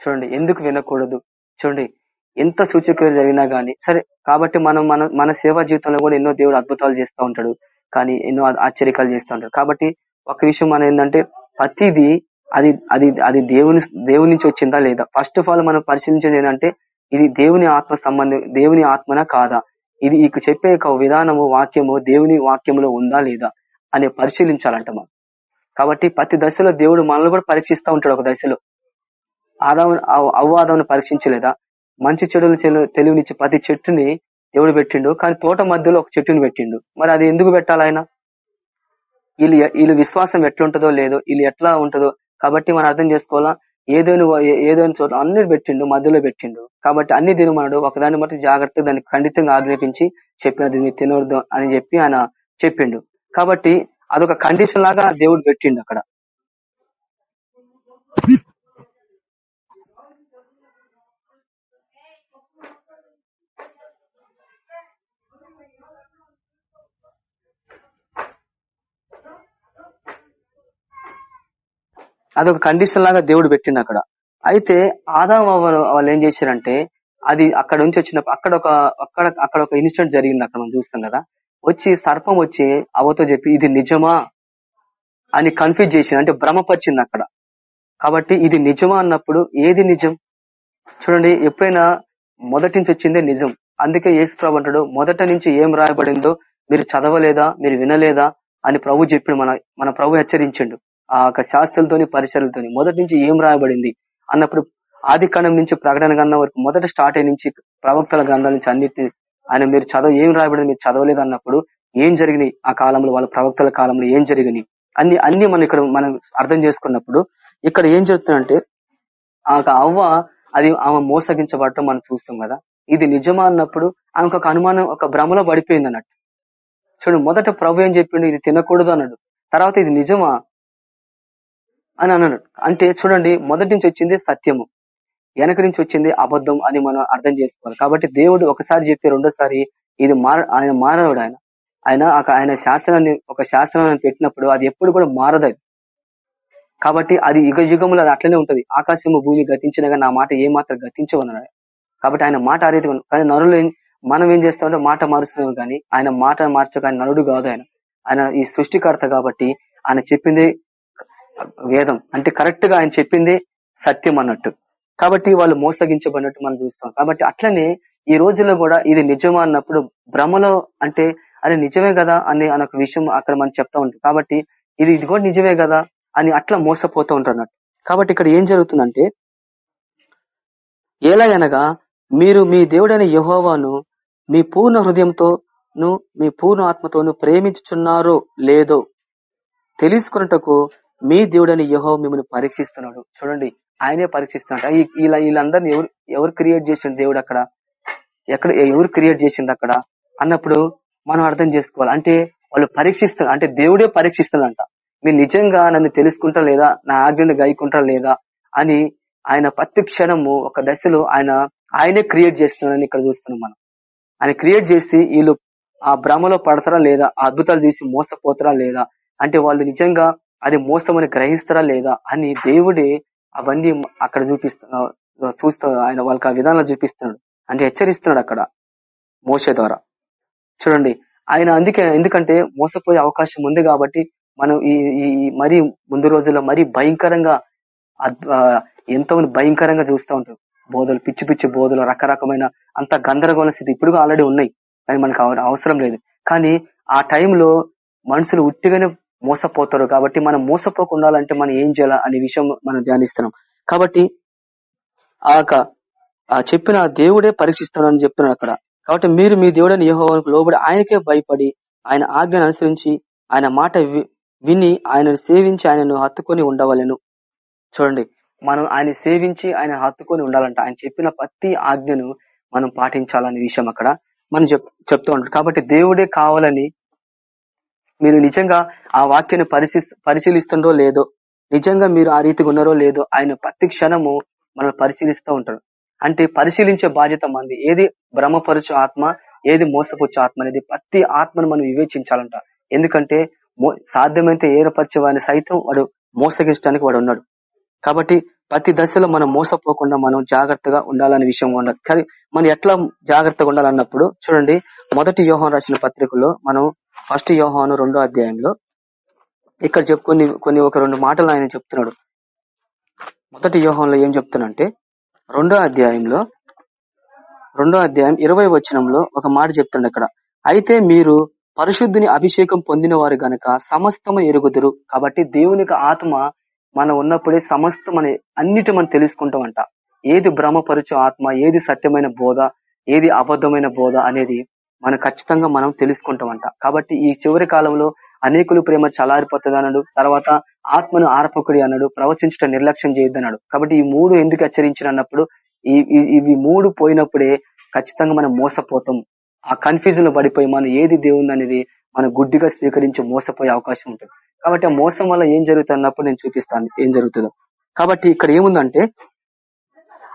చూడండి ఎందుకు వినకూడదు? చూడండి ఎంత సూచక్రియలు జరిగినా గానీ సరే కాబట్టి మనం మన మన సేవా జీవితంలో కూడా ఎన్నో దేవుడు అద్భుతాలు చేస్తూ ఉంటాడు. కానీ ఎన్నో ఆశ్చర్యకాలు చేస్తూ ఉంటాడు. కాబట్టి ఒక విషయం మనం ఏంటంటే ప్రతిదీ అది అది అది దేవుని దేవుని నుంచి వచ్చిందా లేదా? ఫస్ట్ ఆఫ్ ఆల్ మనం పరిశీలించేది ఏంటంటే ఇది దేవుని ఆత్మ సంబంధం దేవుని ఆత్మనా కాదా? ఇది ఇక చెప్పే ఒక విధానము వాక్యము దేవుని వాక్యములో ఉందా లేదా? అని పరిశీలించాలంట మనం. కాబట్టి ప్రతి దశలో దేవుడు మనల్ని కూడా పరీక్షిస్తూ ఉంటాడు ఒక దశలో. ఆదాము అవ్వాదమును పరీక్షించలేదా? మంచి చెడులు తెలివినిచ్చి ప్రతి చెట్టుని దేవుడు పెట్టిండు. కానీ తోట మధ్యలో ఒక చెట్టుని పెట్టిండు. మరి అది ఎందుకు పెట్టాలి ఆయన? వీళ్ళు వీళ్ళు విశ్వాసం ఎట్లుంటుందో లేదో వీళ్ళు ఎట్లా ఉంటుందో కాబట్టి మనం అర్థం చేసుకోవాలా? ఏదైనా ఏదైనా చోట అన్ని పెట్టిండు మధ్యలో పెట్టిండు. కాబట్టి అన్ని తినమన్నాడు ఒకదాన్ని బట్టి జాగ్రత్తగా దాన్ని ఖండితంగా ఆజ్ఞాపించి చెప్పినది మీరు తినవద్దు అని చెప్పి ఆయన చెప్పిండు. కాబట్టి అదొక కండిషన్ లాగా దేవుడు పెట్టిండు అక్కడ. అదొక కండిషన్ లాగా దేవుడు పెట్టిండు అక్కడ. అయితే ఆదాం అవ్వలు వాళ్ళు ఏం చేశారంటే అది అక్కడ నుంచి వచ్చినప్పుడు అక్కడ ఒక అక్కడ అక్కడ ఒక ఇన్సిడెంట్ జరిగింది అక్కడ మనం చూస్తాం కదా. వచ్చి సర్పం వచ్చి అవతో చెప్పి ఇది నిజమా? అని కన్ఫ్యూజ్ చేసింది అంటే భ్రమపరిచింది అక్కడ. కాబట్టి ఇది నిజమా అన్నప్పుడు ఏది నిజం? చూడండి ఎప్పుడైనా మొదటి నుంచి వచ్చిందే నిజం. అందుకే యేసు ప్రభు అంటాడు మొదట నుంచి ఏం రాయబడిందో మీరు చదవలేదా? మీరు వినలేదా? అని ప్రభు చెప్పిన మన మన ప్రభు హెచ్చరించిండు. ఆ యొక్క శాస్త్రులతోని పరిచయలతోని మొదటి నుంచి ఏం రాయబడింది అన్నప్పుడు ఆది కాండం నుంచి ప్రకటన గ్రంథం వరకు మొదట స్టార్ట్ అయ్యి నుంచి ప్రవక్తల గ్రంథాల నుంచి అన్నిటి ఆయన మీరు చదవ ఏం రాయబడింది మీరు చదవలేదు అన్నప్పుడు ఏం జరిగినాయి ఆ కాలంలో వాళ్ళ ప్రవక్తల కాలంలో ఏం జరిగినాయి అన్ని అన్ని మనం ఇక్కడ మనం అర్థం చేసుకున్నప్పుడు ఇక్కడ ఏం జరుగుతుందంటే ఆ అవ్వ అది ఆమె మోసగించబడటం మనం చూస్తాం కదా ఇది నిజమా అన్నప్పుడు ఆమెకు ఒక అనుమానం ఒక భ్రమలో పడిపోయింది అన్నట్టు. చూడు మొదట ప్రభు ఏం చెప్పిండు ఇది తినకూడదు అన్నాడు. తర్వాత ఇది నిజమా? అని అన్నాడు అంటే చూడండి మొదటి నుంచి వచ్చింది సత్యము. వెనక నుంచి వచ్చింది అబద్ధం అని మనం అర్థం చేసుకోవాలి. కాబట్టి దేవుడు ఒకసారి చెప్పి రెండోసారి ఇది మార ఆయన మానవుడు ఆయన. ఆయన ఆయన శాస్త్రాన్ని ఒక శాస్త్రాన్ని పెట్టినప్పుడు అది ఎప్పుడు కూడా మారదు కాబట్టి అది యుగ యుగములు అది అట్లనే ఉంటది. ఆకాశము భూమి గతించినగా నా మాట ఏ మాత్రం గతించవన్నాడు కాబట్టి ఆయన మాట ఆ రీతిగా కానీ నరులు మనం ఏం చేస్తామంటే మాట మారుస్తున్నాం కానీ ఆయన మాట మార్చక ఆయన నరుడు కాదు ఆయన. ఆయన ఈ సృష్టికర్త కాబట్టి ఆయన చెప్పింది వేదం. అంటే కరెక్ట్గా ఆయన చెప్పింది సత్యం అన్నట్టు. కాబట్టి వాళ్ళు మోసగించబడినట్టు మనం చూస్తాం. కాబట్టి అట్లనే ఈ రోజుల్లో కూడా ఇది నిజమా అన్నప్పుడు భ్రమలో అంటే అది నిజమే కదా అని అనొక ఒక విషయం అక్కడ మనం చెప్తా ఉంటాం. కాబట్టి ఇది ఇది కూడా నిజమే కదా అని అట్లా మోసపోతూ ఉంటారు అన్నట్టు. కాబట్టి ఇక్కడ ఏం జరుగుతుందంటే ఎలాగనగా మీరు మీ దేవుడైన యహోవాను మీ పూర్ణ హృదయంతోను మీ పూర్ణ ఆత్మతోను ప్రేమించుచున్నారో లేదో తెలుసుకున్నటకు మీ దేవుడని యహో మిమ్మల్ని పరీక్షిస్తున్నాడు. చూడండి ఆయనే పరీక్షిస్తున్నాడు. ఇలా వీళ్ళందరినీ ఎవరు ఎవరు క్రియేట్ చేసిండు దేవుడు అక్కడ? ఎక్కడ ఎవరు క్రియేట్ చేసిండు అక్కడ? అన్నప్పుడు మనం అర్థం చేసుకోవాలి. అంటే వాళ్ళు పరీక్షిస్తున్నారు అంటే దేవుడే పరీక్షిస్తున్నాడంట. మీరు నిజంగా నన్ను తెలుసుకుంటా లేదా? నా ఆజ్ఞను గాయకుంటా లేదా? అని ఆయన ప్రతి క్షణము ఒక దశలో ఆయన ఆయనే క్రియేట్ చేస్తున్నాడని ఇక్కడ చూస్తున్నాం మనం. ఆయన క్రియేట్ చేసి వీళ్ళు ఆ భ్రమలో పడతారా లేదా? అద్భుతాలు తీసి మోసపోతారా లేదా? అంటే వాళ్ళు నిజంగా అది మోసమని గ్రహిస్తారా లేదా అని దేవుడే అవన్నీ అక్కడ చూపిస్తా చూస్తా ఆయన వాళ్ళకి ఆ విధానాలు చూపిస్తున్నాడు. అంటే హెచ్చరిస్తున్నాడు అక్కడ మోస ద్వారా. చూడండి ఆయన అందుకే ఎందుకంటే మోసపోయే అవకాశం ఉంది కాబట్టి మనం ఈ మరీ ముందు రోజుల్లో మరీ భయంకరంగా ఎంతో భయంకరంగా చూస్తూ ఉంటాం బోధలు పిచ్చి పిచ్చి బోధలు రకరకమైన అంత గందరగోళ స్థితి ఇప్పుడు ఆల్రెడీ ఉన్నాయి. కానీ మనకు అవ- అవసరం లేదు. కానీ ఆ టైంలో మనుషులు ఉట్టిగానే మోసపోతారు. కాబట్టి మనం మోసపోకుండా అంటే మనం ఏం చేయాలా అనే విషయం మనం ధ్యానిస్తున్నాం. కాబట్టి ఆ యొక్క చెప్పిన దేవుడే పరీక్షిస్తాడని చెప్తున్నాడు అక్కడ. కాబట్టి మీరు మీ దేవుడని యెహోవాకు లోబడి ఆయనకే భయపడి ఆయన ఆజ్ఞను అనుసరించి ఆయన మాట వి- విని ఆయనను సేవించి ఆయనను హత్తుకొని ఉండవలెను. చూడండి మనం ఆయన సేవించి ఆయన హత్తుకొని ఉండాలంట. ఆయన చెప్పిన ప్రతి ఆజ్ఞను మనం పాటించాలనే విషయం అక్కడ. మనం చెప్ చెప్తూ ఉంటాం. కాబట్టి దేవుడే కావాలని మీరు నిజంగా ఆ వాక్యాన్ని పరిశీ పరిశీలిస్తుండో లేదో నిజంగా మీరు ఆ రీతిగా ఉన్నారో లేదో ఆయన ప్రతి క్షణము మనల్ని పరిశీలిస్తూ ఉంటాడు. అంటే పరిశీలించే బాధ్యత మంది ఏది భ్రమపరచు ఆత్మ ఏది మోసపుచ్చు ఆత్మ అనేది ప్రతి ఆత్మను మనం వివేచించాలంట. ఎందుకంటే మో- సాధ్యమైతే ఏర్పరిచే వాడిని సైతం వాడు మోసగించడానికి వాడు ఉన్నాడు. కాబట్టి ప్రతి దశలో మనం మోసపోకుండా మనం జాగ్రత్తగా ఉండాలనే విషయం ఉన్నది కానీ మనం ఎట్లా జాగ్రత్తగా ఉండాలన్నప్పుడు చూడండి మొదటి వ్యూహం రాసిన పత్రికలో మనం ఫస్ట్ యోహాను రెండో అధ్యాయంలో ఇక్కడ చెప్పుకొని కొన్ని ఒక రెండు మాటలు ఆయన చెప్తున్నాడు. మొదటి యోహంలో ఏం చెప్తున్నంటే రెండో అధ్యాయంలో రెండో అధ్యాయం ఇరవై వచనంలో ఒక మాట చెప్తున్నాడు అక్కడ. అయితే మీరు పరిశుద్ధిని అభిషేకం పొందిన వారు గనక సమస్తము ఎరుగుదురు. కాబట్టి దేవుని ఆత్మ మనం ఉన్నప్పుడే సమస్తం అన్నిటి మనం తెలుసుకుంటామంట. ఏది భ్రమపరచు ఆత్మ ఏది సత్యమైన బోధ ఏది అబద్ధమైన బోధ అనేది మనం ఖచ్చితంగా మనం తెలుసుకుంటామంట. కాబట్టి ఈ చివరి కాలంలో అనేకులు ప్రేమ చలారిపోతుంది అన్నాడు. తర్వాత ఆత్మను ఆర్పకుడి అన్నాడు. ప్రవచించడం నిర్లక్ష్యం చేయొద్దన్నాడు. కాబట్టి ఈ మూడు ఎందుకు హెచ్చరించిన అన్నప్పుడు ఈ ఇవి మూడు పోయినప్పుడే ఖచ్చితంగా మనం మోసపోతాం. ఆ కన్ఫ్యూజన్లో పడిపోయి మనం ఏది దేవుంది అనేది మనం గుడ్డిగా స్వీకరించి మోసపోయే అవకాశం ఉంటుంది. కాబట్టి ఆ మోసం వల్ల ఏం జరుగుతుందన్నప్పుడు నేను చూపిస్తాను ఏం జరుగుతుందో. కాబట్టి ఇక్కడ ఏముందంటే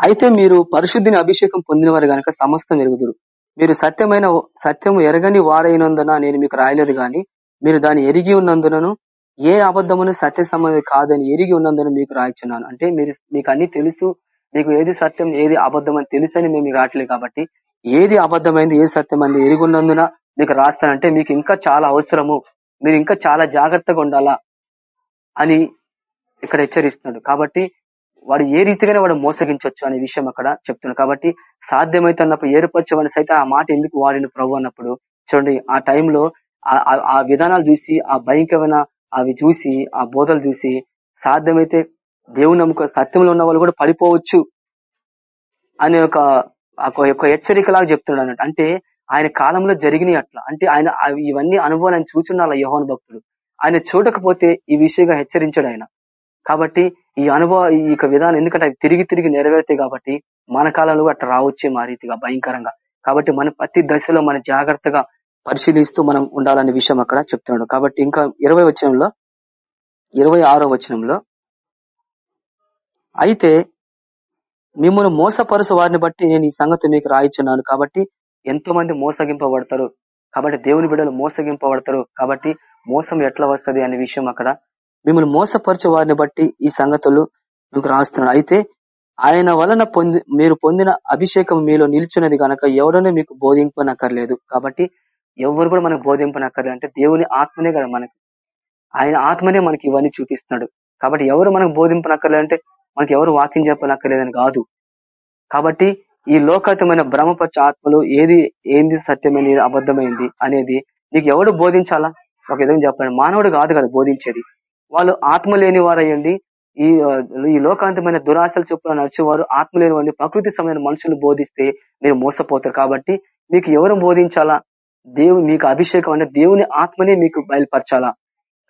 అయితే మీరు పరిశుద్ధిని అభిషేకం పొందిన వారు గనక సమస్తం ఎరుగుదురు. మీరు సత్యమైన సత్యము ఎరగని వారైనందున నేను మీకు రాయలేదు గాని మీరు దాన్ని ఎరిగి ఉన్నందునను ఏ అబద్ధమును సత్య సంబంధం కాదని ఎరిగి ఉన్నందున మీకు రాయిచున్నాను. అంటే మీరు మీకు అన్ని తెలుసు మీకు ఏది సత్యం ఏది అబద్ధం అని తెలుసని మేము రావట్లేదు కాబట్టి ఏది అబద్ధమైంది ఏది అని ఎరిగి ఉన్నందున మీకు రాస్తానంటే మీకు ఇంకా చాలా అవసరము మీరు ఇంకా చాలా జాగ్రత్తగా ఉండాలా అని ఇక్కడ హెచ్చరిస్తున్నాడు. కాబట్టి వాడు ఏ రీతిగానే వాడు మోసగించవచ్చు అనే విషయం అక్కడ చెప్తున్నాడు. కాబట్టి సాధ్యమైతే అన్నప్పుడు ఏర్పరచమని సైతం ఆ మాట ఎందుకు వాడిన ప్రభు అన్నప్పుడు చూడండి ఆ టైంలో ఆ విధానాలు చూసి ఆ భయంకరమైన అవి చూసి ఆ బోధలు చూసి సాధ్యమైతే దేవుని నమ్మక సత్యంలో ఉన్న వాళ్ళు కూడా పడిపోవచ్చు అనే ఒక ఒక హెచ్చరికలాగా చెప్తున్నాడు అన్నట్టు. అంటే ఆయన కాలంలో జరిగినాయి అట్లా. అంటే ఆయన ఇవన్నీ అనుభవాలు ఆయన చూచుండాల యోహన్ భక్తుడు. ఆయన చూడకపోతే ఈ విషయంగా హెచ్చరించాడు ఆయన. కాబట్టి ఈ అనుభవ ఈ విధానం ఎందుకంటే అవి తిరిగి తిరిగి నెరవేరుతాయి కాబట్టి మన కాలంలో అట్లా రావచ్చే మా రీతిగా భయంకరంగా. కాబట్టి మన ప్రతి దశలో మన జాగ్రత్తగా పరిశీలిస్తూ మనం ఉండాలనే విషయం అక్కడ చెప్తున్నాడు. కాబట్టి ఇంకా ఇరవై వచనంలో ఇరవై ఆరో వచనంలో అయితే మిమ్మల్ని మోసపరుసు వారిని బట్టి నేను ఈ సంగతి మీకు రాయిచున్నాను. కాబట్టి ఎంతో మంది మోసగింపబడతారు. కాబట్టి దేవుని బిడ్డలు మోసగింపబడతారు. కాబట్టి మోసం ఎట్లా వస్తుంది అనే విషయం అక్కడ మిమ్మల్ని మోసపరచు వారిని బట్టి ఈ సంగతులు మీకు రాస్తున్నాడు. అయితే ఆయన వలన పొంది మీరు పొందిన అభిషేకం మీలో నిల్చున్నది కనుక ఎవడనే మీకు బోధింపనక్కర్లేదు. కాబట్టి ఎవరు కూడా మనకు బోధింపనక్కర్లేదు. అంటే దేవుని ఆత్మనే కదా మనకి. ఆయన ఆత్మనే మనకి ఇవన్నీ చూపిస్తున్నాడు. కాబట్టి ఎవరు మనకు బోధింపనక్కర్లేదు అంటే మనకి ఎవరు వాక్యం చెప్పనక్కర్లేదని కాదు. కాబట్టి ఈ లోకతమైన బ్రహ్మపచ్చ ఆత్మలు ఏది ఏంది సత్యమైనది అబద్ధమైంది అనేది నీకు ఎవడు బోధించాలా? ఒక విధంగా చెప్పండి. మానవుడు కాదు కదా బోధించేది. వాళ్ళు ఆత్మ లేని వారయ్యండి ఈ ఈ లోకాంతమైన దురాశలు చొప్పున నడిచేవారు ఆత్మ లేనివాడిని ప్రకృతి సమయమైన మనుషులు బోధిస్తే మీరు మోసపోతారు కాబట్టి మీకు ఎవరు బోధించాలా? దేవుని మీకు అభిషేకం అంటే దేవుని ఆత్మనే మీకు బయలుపరచాలా?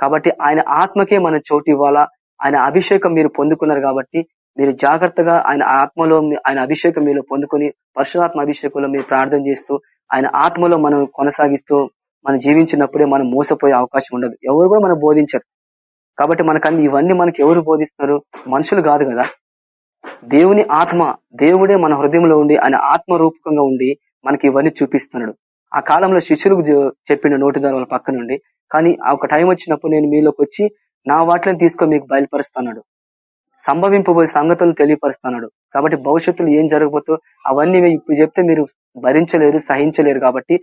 కాబట్టి ఆయన ఆత్మకే మన చోటు ఇవ్వాలా? ఆయన అభిషేకం మీరు పొందుకున్నారు కాబట్టి మీరు జాగ్రత్తగా ఆయన ఆత్మలో ఆయన అభిషేకం మీరు పొందుకొని పరశురాత్మ అభిషేకంలో మీరు ప్రార్థన చేస్తూ ఆయన ఆత్మలో మనం కొనసాగిస్తూ మనం జీవించినప్పుడే మనం మోసపోయే అవకాశం ఉండదు. ఎవరు కూడా మనం బోధించరు. కాబట్టి మనకన్ని ఇవన్నీ మనకి ఎవరు బోధిస్తున్నారు మనుషులు కాదు కదా. దేవుని ఆత్మ దేవుడే మన హృదయంలో ఉండి ఆయన ఆత్మ రూపకంగా ఉండి మనకి ఇవన్నీ చూపిస్తున్నాడు. ఆ కాలంలో శిష్యులకు చెప్పిన నోటి ద్వారా పక్క నుండి కానీ ఒక టైం వచ్చినప్పుడు నేను మీలోకి వచ్చి నా వాటిని తీసుకొని మీకు బయలుపరుస్తున్నాడు. సంభవింపబోయే సంగతులు తెలియపరుస్తున్నాడు. కాబట్టి భవిష్యత్తులో ఏం జరగబోతో అవన్నీ ఇప్పుడు చెప్తే మీరు భరించలేరు సహించలేరు కాబట్టి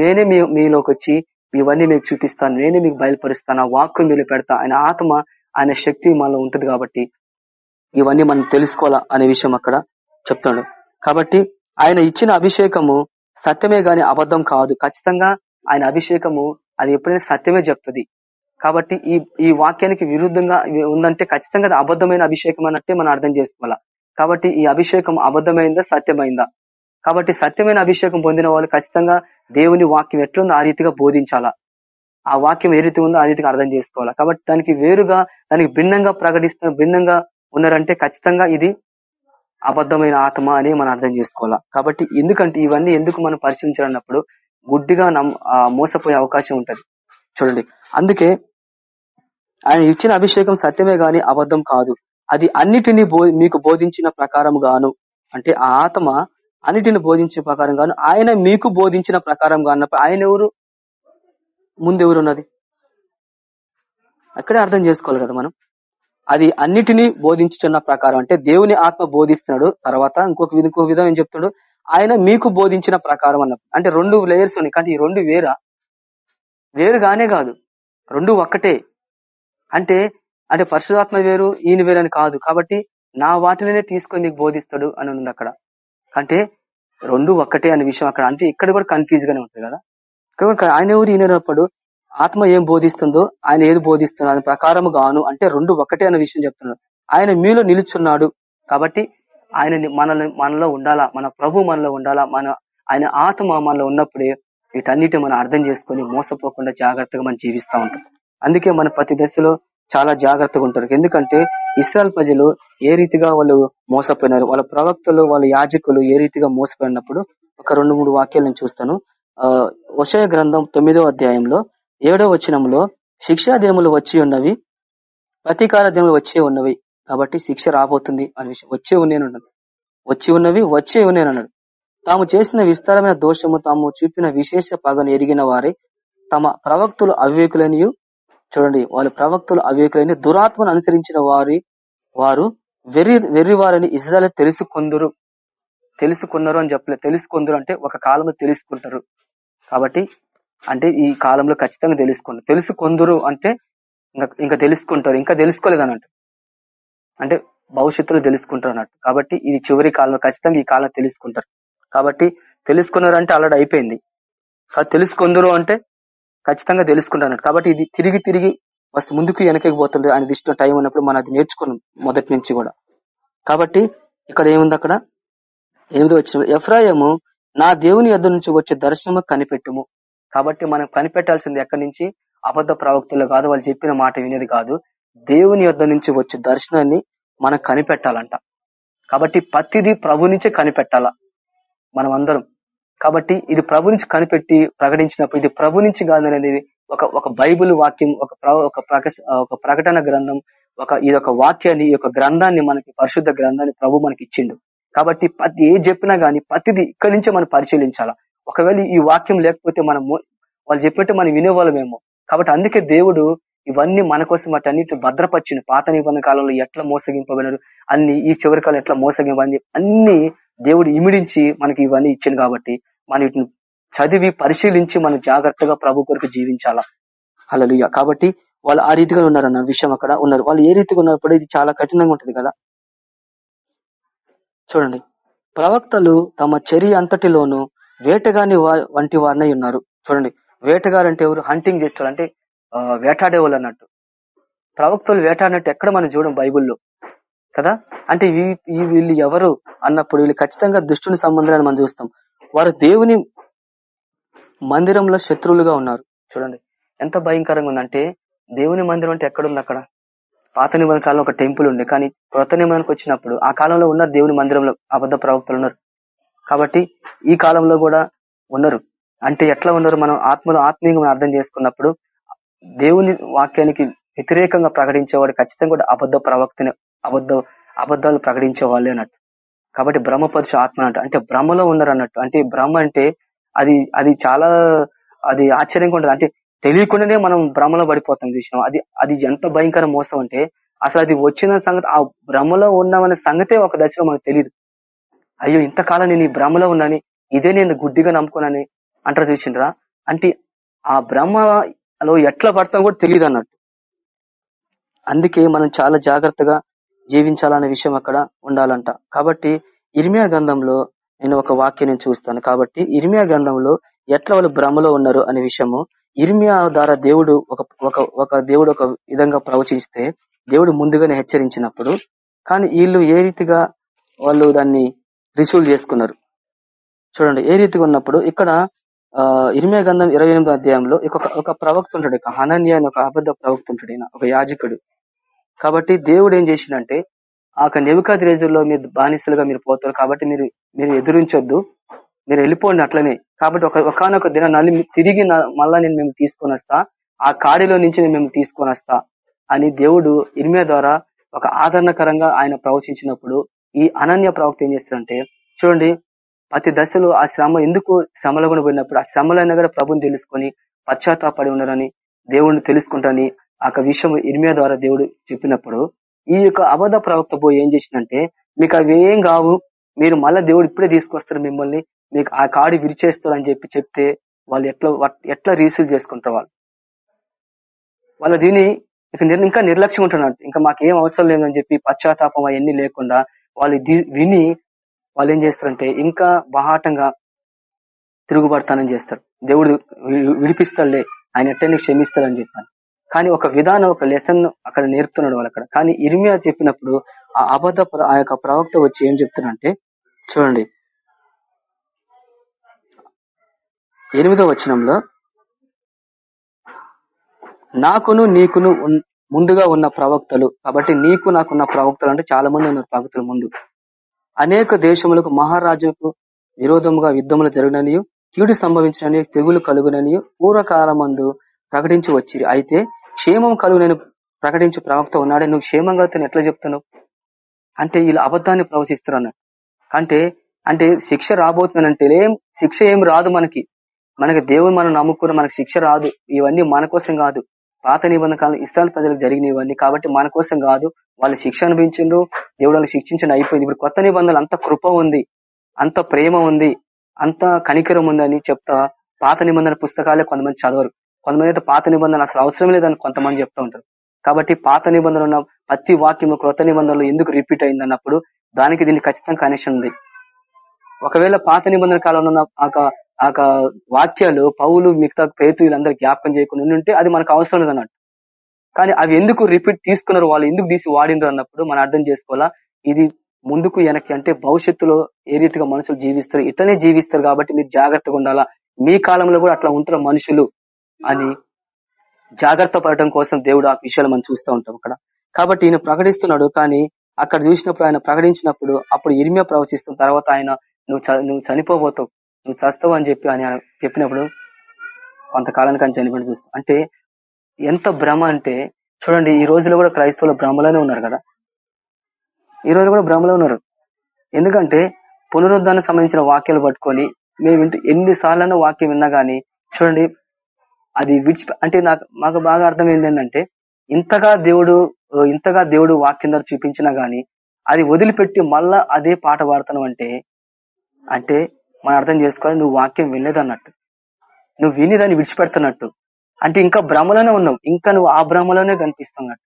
నేనే మీలోకి వచ్చి ఇవన్నీ మీకు చూపిస్తాను. నేనే మీకు బయలుపరుస్తాను. ఆ వాక్కు మీరు పెడతా. ఆయన ఆత్మ ఆయన శక్తి మనలో ఉంటుంది కాబట్టి ఇవన్నీ మనం తెలుసుకోవాలా అనే విషయం అక్కడ చెప్తాడు. కాబట్టి ఆయన ఇచ్చిన అభిషేకము సత్యమే గాని అబద్ధం కాదు. ఖచ్చితంగా ఆయన అభిషేకము అది ఎప్పుడైనా సత్యమే చెప్తుంది. కాబట్టి ఈ ఈ వాక్యానికి విరుద్ధంగా ఉందంటే ఖచ్చితంగా అబద్ధమైన అభిషేకం అన్నట్టే మనం అర్థం చేసుకోవాలా. కాబట్టి ఈ అభిషేకం అబద్ధమైందా సత్యమైందా? కాబట్టి సత్యమైన అభిషేకం పొందిన వాళ్ళు ఖచ్చితంగా దేవుని వాక్యం ఎట్లుందో ఆ రీతిగా బోధించాలా. ఆ వాక్యం ఏ రీతి ఉందో ఆ రీతిగా అర్థం చేసుకోవాలా. కాబట్టి దానికి వేరుగా దానికి భిన్నంగా ప్రకటిస్తున్న భిన్నంగా ఉన్నారంటే ఖచ్చితంగా ఇది అబద్ధమైన ఆత్మ అని మనం అర్థం చేసుకోవాలా. కాబట్టి ఎందుకంటే ఇవన్నీ ఎందుకు మనం పరిశీలించాలన్నప్పుడు గుడ్డిగా మోసపోయే అవకాశం ఉంటది. చూడండి. అందుకే ఆయన ఇచ్చిన అభిషేకం సత్యమే గాని అబద్ధం కాదు. అది అన్నిటినీ మీకు బోధించిన ప్రకారం గాను అంటే ఆ ఆత్మ అన్నిటిని బోధించిన ప్రకారం గాను ఆయన మీకు బోధించిన ప్రకారం కానప్పుడు ఆయన ఎవరు? ముందెవరున్నది అక్కడే అర్థం చేసుకోవాలి కదా మనం. అది అన్నిటినీ బోధించుతున్న ప్రకారం అంటే దేవుని ఆత్మ బోధిస్తున్నాడు తర్వాత ఇంకొక ఇంకొక విధం ఏం చెప్తాడు? ఆయన మీకు బోధించిన ప్రకారం అన్న అంటే రెండు లేయర్స్ ఉన్నాయి కానీ ఈ రెండు వేరా? వేరుగానే కాదు. రెండు ఒక్కటే. అంటే అంటే పరిశుధాత్మ వేరు ఈయన వేరు అని కాదు. కాబట్టి నా వాటినే తీసుకొని మీకు బోధిస్తాడు అని ఉంది అక్కడ. అంటే రెండు ఒక్కటే అనే విషయం అక్కడ. అంటే ఇక్కడ కూడా కన్ఫ్యూజ్ గానే ఉంటుంది కదా. ఆయన ఎవరు? ఈయనప్పుడు ఆత్మ ఏం బోధిస్తుందో ఆయన ఏది బోధిస్తుందో దాని ప్రకారం గాను అంటే రెండు ఒకటే అనే విషయం చెప్తున్నాడు. ఆయన మీలో నిలుచున్నాడు కాబట్టి ఆయన మనల్ని మనలో ఉండాలా మన ప్రభు మనలో ఉండాలా మన ఆయన ఆత్మ మనలో ఉన్నప్పుడే వీటన్నిటి మనం అర్థం చేసుకుని మోసపోకుండా జాగ్రత్తగా మనం జీవిస్తూ ఉంటాం. అందుకే మన ప్రతి దశలో చాలా జాగ్రత్తగా ఉంటారు. ఎందుకంటే ఇస్రాయల్ ప్రజలు ఏ రీతిగా వాళ్ళు మోసపోయినారు వాళ్ళ ప్రవక్తలు వాళ్ళ యాజకులు ఏ రీతిగా మోసపోయినప్పుడు ఒక రెండు మూడు వాక్యాలు నేను చూస్తాను. ఆ వషయ గ్రంథం తొమ్మిదో అధ్యాయంలో ఏడో వచనంలో శిక్షాదేములు వచ్చి ఉన్నవి ప్రతీకార దేములు వచ్చే ఉన్నవి. కాబట్టి శిక్ష రాబోతుంది అనే విషయం. వచ్చే ఉన్నాను వచ్చి ఉన్నవి వచ్చే ఉన్నానన్నాడు తాము చేసిన విస్తారమైన దోషము తాము చూపిన విశేష పగను ఎరిగిన వారే తమ ప్రవక్తులు అవివేకులనియు చూడండి వాళ్ళ ప్రవక్తలు అవివేకులైన దురాత్మను అనుసరించిన వారి వారు వెర్రి వెర్రి వారిని ఇజ్రాయల్ తెలుసుకుందరు. తెలుసుకున్నారు అని చెప్పలేదు తెలుసుకుందరు అంటే ఒక కాలంలో తెలుసుకుంటారు. కాబట్టి అంటే ఈ కాలంలో ఖచ్చితంగా తెలుసుకుంటారు తెలుసుకుందరు అంటే ఇంకా ఇంకా తెలుసుకుంటారు. ఇంకా తెలుసుకోలేదు అన్నట్టు అంటే భవిష్యత్తులో తెలుసుకుంటారు అన్నట్టు. కాబట్టి ఇది చివరి కాలంలో ఖచ్చితంగా ఈ కాలం తెలుసుకుంటారు. కాబట్టి తెలుసుకున్నారు అంటే ఆల్రెడీ అయిపోయింది. తెలుసుకుందరు అంటే ఖచ్చితంగా తెలుసుకుంటాను. కాబట్టి ఇది తిరిగి తిరిగి వస్తు ముందుకు వెనకకి పోతుండే ఆయన ఇష్టం టైం ఉన్నప్పుడు మనం అది నేర్చుకున్నాం మొదటి నుంచి కూడా. కాబట్టి ఇక్కడ ఏముంది అక్కడ? ఎనిమిది వచ్చిన ఎఫ్రాయము నా దేవుని ఎద్దు నుంచి వచ్చే దర్శనము కనిపెట్టుము. కాబట్టి మనం కనిపెట్టాల్సింది ఎక్కడి నుంచి? అబద్ధ ప్రవక్తలు కాదు వాళ్ళు చెప్పిన మాట వినేది కాదు. దేవుని యొద్ద నుంచి వచ్చే దర్శనాన్ని మనం కనిపెట్టాలంట. కాబట్టి ప్రతిదీ ప్రభు నుంచే కనిపెట్టాల? మనం అందరం కాబట్టి ఇది ప్రభు నుంచి కనిపెట్టి ప్రకటించినప్పుడు ఇది ప్రభు నుంచి కాదనేది ఒక ఒక బైబిల్ వాక్యం ఒక ఒక ప్రకశ- ఒక ప్రకటన గ్రంథం ఒక ఇది ఒక వాక్యాన్ని ఈ యొక్క గ్రంథాన్ని మనకి పరిశుద్ధ గ్రంథాన్ని ప్రభు మనకి ఇచ్చిండు. కాబట్టి ప్రతి ఏ చెప్పినా గానీ ప్రతిది ఇక్కడి నుంచే మనం పరిశీలించాలా? ఒకవేళ ఈ వాక్యం లేకపోతే మనం వాళ్ళు చెప్పినట్టు మనం వినేవాళ్ళమేమో. కాబట్టి అందుకే దేవుడు ఇవన్నీ మన కోసం వాటి అన్నిటి భద్రపరిచిన పాత నిబంధన కాలంలో ఎట్లా మోసగింపబడినారు అన్ని ఈ చివరి కాలం ఎట్లా మోసగింపని అన్ని దేవుడు ఇమిడించి మనకి ఇవన్నీ ఇచ్చింది కాబట్టి మనం వీటిని చదివి పరిశీలించి మనం జాగ్రత్తగా ప్రభు కొరకు జీవించాలా? హల్లెలూయా. కాబట్టి వాళ్ళు ఆ రీతిగా ఉన్నారన్న విషయం అక్కడ ఉన్నారు. వాళ్ళు ఏ రీతిగా ఉన్నప్పుడు ఇది చాలా కఠినంగా ఉంటుంది కదా? చూడండి. ప్రవక్తలు తమ చర్య అంతటిలోనూ వేటగాని వంటి వారినై ఉన్నారు. చూడండి. వేటగారు అంటే ఎవరు? హంటింగ్ చేస్తారు అంటే వేటాడేవాళ్ళు అన్నట్టు. ప్రవక్తలు వేటాడినట్టు ఎక్కడ మనం చూడం బైబిల్లో? కదా? అంటే ఈ వీళ్ళు ఎవరు అన్నప్పుడు వీళ్ళు ఖచ్చితంగా దుష్టుని సంబంధాలను మనం చూస్తాం. వారు దేవుని మందిరంలో శత్రువులుగా ఉన్నారు. చూడండి. ఎంత భయంకరంగా ఉందంటే దేవుని మందిరం అంటే ఎక్కడుంది అక్కడ? పాత నిబంధన కాలంలో ఒక టెంపుల్ ఉండే. కానీ కొత్త నిబంధనకు వచ్చినప్పుడు ఆ కాలంలో ఉన్నారు దేవుని మందిరంలో అబద్ధ ప్రవక్తలు ఉన్నారు. కాబట్టి ఈ కాలంలో కూడా ఉన్నారు. అంటే ఎట్లా ఉన్నారు? మనం ఆత్మలో ఆత్మీయంగా మనం అర్థం చేసుకున్నప్పుడు దేవుని వాక్యానికి వ్యతిరేకంగా ప్రకటించేవాడు ఖచ్చితంగా కూడా అబద్ధ ప్రవక్తని అబద్ధ అబద్ధాలు ప్రకటించే వాళ్ళే అన్నట్టు. కాబట్టి బ్రహ్మపరిచే ఆత్మ అన్నట్టు అంటే భ్రమలో ఉన్నారు అన్నట్టు అంటే భ్రమ అంటే అది అది చాలా అది ఆశ్చర్యంగా ఉంటుంది. అంటే తెలియకుండానే మనం భ్రమలో పడిపోతాం చూసినాం. అది అది ఎంత భయంకర మోసం అంటే అసలు అది వచ్చిన సంగతి ఆ భ్రమలో ఉన్నామనే సంగతే ఒక దశలో మనకు తెలియదు అయ్యో ఇంతకాలం నేను ఈ భ్రమలో ఉన్నాని ఇదే నేను గుడ్డిగా నమ్ముకున్నాని అంటారు చూసిండ్రా అంటే ఆ భ్రమలో ఎట్లా పడతాం కూడా తెలియదు అన్నట్టు అందుకే మనం చాలా జాగ్రత్తగా జీవించాలనే విషయం అక్కడ ఉండాలంట. కాబట్టి ఇర్మియా గ్రంథంలో నేను ఒక వాక్యం నేను చూస్తాను కాబట్టి ఇర్మియా గ్రంథంలో ఎట్లా వాళ్ళు భ్రమలో ఉన్నారు అనే విషయము ఇర్మియా ద్వారా దేవుడు ఒక ఒక ఒక దేవుడు ఒక విధంగా ప్రవచిస్తే దేవుడు ముందుగానే హెచ్చరించినప్పుడు కానీ వీళ్ళు ఏ రీతిగా వాళ్ళు దాన్ని రిసీవ్ చేసుకున్నారు? చూడండి ఏ రీతిగా ఉన్నప్పుడు ఇక్కడ ఆ ఇరిమే గంధం ఇరవై ఎనిమిదో అధ్యాయంలో ఒక ప్రవక్త ఉంటాడు ఒక హనన్య అని ఒక అబద్ధ ప్రవక్త ఉంటాడు ఒక యాజకుడు. కాబట్టి దేవుడు ఏం చేసిండంటే ఆ నెవికాది రేజుల్లో మీరు బానిసలుగా మీరు పోతారు కాబట్టి మీరు మీరు ఎదురించొద్దు. మీరు వెళ్ళిపోండి అట్లనే. కాబట్టి ఒక ఒకనొక దిన నల్లి తిరిగి మళ్ళా నేను మేము తీసుకొని వస్తా. ఆ కాడిలో నుంచి నేను మేము తీసుకొని వస్తా అని దేవుడు ఇర్మియా ద్వారా ఒక ఆదరణకరంగా ఆయన ప్రవచించినప్పుడు ఈ అనన్య ప్రవక్త ఏం చేస్తారంటే చూడండి ప్రతి దశలో ఆ శ్రమ ఎందుకు శ్రమలో కూడా పోయినప్పుడు ఆ శ్రమలైనా కూడా ప్రభుని తెలుసుకొని పశ్చాత్తాపడి ఉండరని దేవుడిని తెలుసుకుంటాని ఆ విషయం ఇర్మియా ద్వారా దేవుడు చెప్పినప్పుడు ఈ యొక్క అబద్ధ ప్రవక్త పోయి ఏం చేసిందంటే మీకు అవి ఏం కావు. మీరు మళ్ళీ దేవుడు ఇప్పుడే తీసుకొస్తారు మిమ్మల్ని. మీకు ఆ కాడి విరిచేస్తారు అని చెప్పి చెప్తే వాళ్ళు ఎట్లా ఎట్లా రీసీవ్ చేసుకుంటారు వాళ్ళు? వాళ్ళ దీని ఇక ఇంకా నిర్లక్ష్యం ఉంటున్నారు. ఇంకా మాకు ఏం అవసరం లేదని చెప్పి పశ్చాత్తాపం అవన్నీ లేకుండా వాళ్ళు విని వాళ్ళు ఏం చేస్తారంటే ఇంకా బహాటంగా తిరుగుబడతానని చేస్తారు. దేవుడు విడిపిస్తాడులే. ఆయన ఎట్టని క్షమిస్తాడని చెప్పాను కానీ ఒక విధానం ఒక లెసన్ అక్కడ నేర్పుతున్నాడు వాళ్ళు అక్కడ కానీ ఇర్మియా చెప్పినప్పుడు ఆ అబద్ధ ఆ యొక్క ప్రవక్త వచ్చి ఏం చెప్తున్నాడంటే చూడండి. ఎనిమిదో వచనంలో నాకును నీకును ముందుగా ఉన్న ప్రవక్తలు కాబట్టి నీకు నాకున్న ప్రవక్తలు అంటే చాలా మంది ఉన్నారు ప్రవక్తలు ముందు. అనేక దేశములకు మహారాజుకు విరోధముగా యుద్ధములు జరుగుననియు కీడు సంభవించినని తెగులు కలుగుననియు పూర్వకాలమందు ప్రకటించి వచ్చి అయితే క్షేమం కలుగునని ప్రకటించి ప్రవక్త ఉన్నాడే. నువ్వు క్షేమంగా అవుతాను ఎట్లా చెప్తున్నావు అంటే వీళ్ళు అబద్ధాన్ని ప్రవచిస్తారు అంటే అంటే శిక్ష రాబోతుందంటే ఏం శిక్ష ఏం రాదు మనకి. మనకి దేవుడు మనం నమ్ముకున్న మనకి శిక్ష రాదు. ఇవన్నీ మన కోసం కాదు. పాత నిబంధన కాలం ఇస్రాయల్ ప్రజలకు జరిగినవన్నీ కాబట్టి మన కోసం కాదు. వాళ్ళు శిక్ష అనిపించిండ్రు దేవుడు వాళ్ళు శిక్షించండి అయిపోయింది. ఇప్పుడు కొత్త నిబంధనలు అంత కృప ఉంది అంత ప్రేమ ఉంది అంత కనికరం ఉందని చెప్తా. పాత నిబంధన పుస్తకాలే కొంతమంది చదవరు. కొంతమంది అయితే పాత నిబంధన అసలు అవసరం లేదని కొంతమంది చెప్తూ ఉంటారు. కాబట్టి పాత నిబంధన ఉన్న ప్రతి వాక్యం క్రొత్త నిబంధనలు ఎందుకు రిపీట్ అయింది అన్నప్పుడు దానికి దీనికి ఖచ్చితంగా కనెక్షన్ ఉంది. ఒకవేళ పాత నిబంధన కాలంలో ఉన్న ఆ వాక్యాలు పౌలు మిగతా పేతు వీళ్ళందరూ జ్ఞాపకం చేయకుండా ఉంటే అది మనకు అవసరం లేదన్నట్టు. కానీ అవి ఎందుకు రిపీట్ తీసుకున్నారు వాళ్ళు ఎందుకు తీసి వాడిండ్రు అన్నప్పుడు మనం అర్థం చేసుకోవాలా? ఇది ముందుకు వెనక్కి అంటే భవిష్యత్తులో ఏ రీతిగా మనుషులు జీవిస్తారు? ఇట్లనే జీవిస్తారు కాబట్టి మీరు జాగ్రత్తగా ఉండాలా? మీ కాలంలో కూడా అట్లా ఉంటారు మనుషులు అని జాగ్రత్త పడటం కోసం దేవుడు ఆ విషయాలు మనం చూస్తూ ఉంటాం అక్కడ. కాబట్టి ఈయన ప్రకటిస్తున్నాడు కానీ అక్కడ చూసినప్పుడు ఆయన ప్రకటించినప్పుడు అప్పుడు ఇరిమియా ప్రవచిస్తున్న తర్వాత ఆయన నువ్వు నువ్వు చనిపోబోతావు నువ్వు చస్తావు అని చెప్పి ఆయన చెప్పినప్పుడు కొంతకాలానికి ఆయన చనిపోయి చూస్తావు అంటే ఎంత భ్రమ అంటే చూడండి ఈ రోజులో కూడా క్రైస్తవులు భ్రమలోనే ఉన్నారు కదా. ఈ రోజు కూడా భ్రమలో ఉన్నారు. ఎందుకంటే పునరుద్ధానికి సంబంధించిన వాక్యాలు పట్టుకొని మేము వింటూ ఎన్నిసార్లు వాక్యం విన్నా గానీ చూడండి అది విడిచి అంటే నాకు మాకు బాగా అర్థమైంది ఏంటంటే ఇంతగా దేవుడు ఇంతగా దేవుడు వాక్యం ద్వారా చూపించినా గానీ అది వదిలిపెట్టి మళ్ళా అదే పాట పాడుతున్నావు అంటే అంటే మనం అర్థం చేసుకోవాలి నువ్వు వాక్యం వినలేదన్నట్టు నువ్వు విని దాన్ని విడిచిపెడుతున్నట్టు. అంటే ఇంకా భ్రమలోనే ఉన్నావు. ఇంకా నువ్వు ఆ భ్రమలోనే కనిపిస్తున్నట్టు.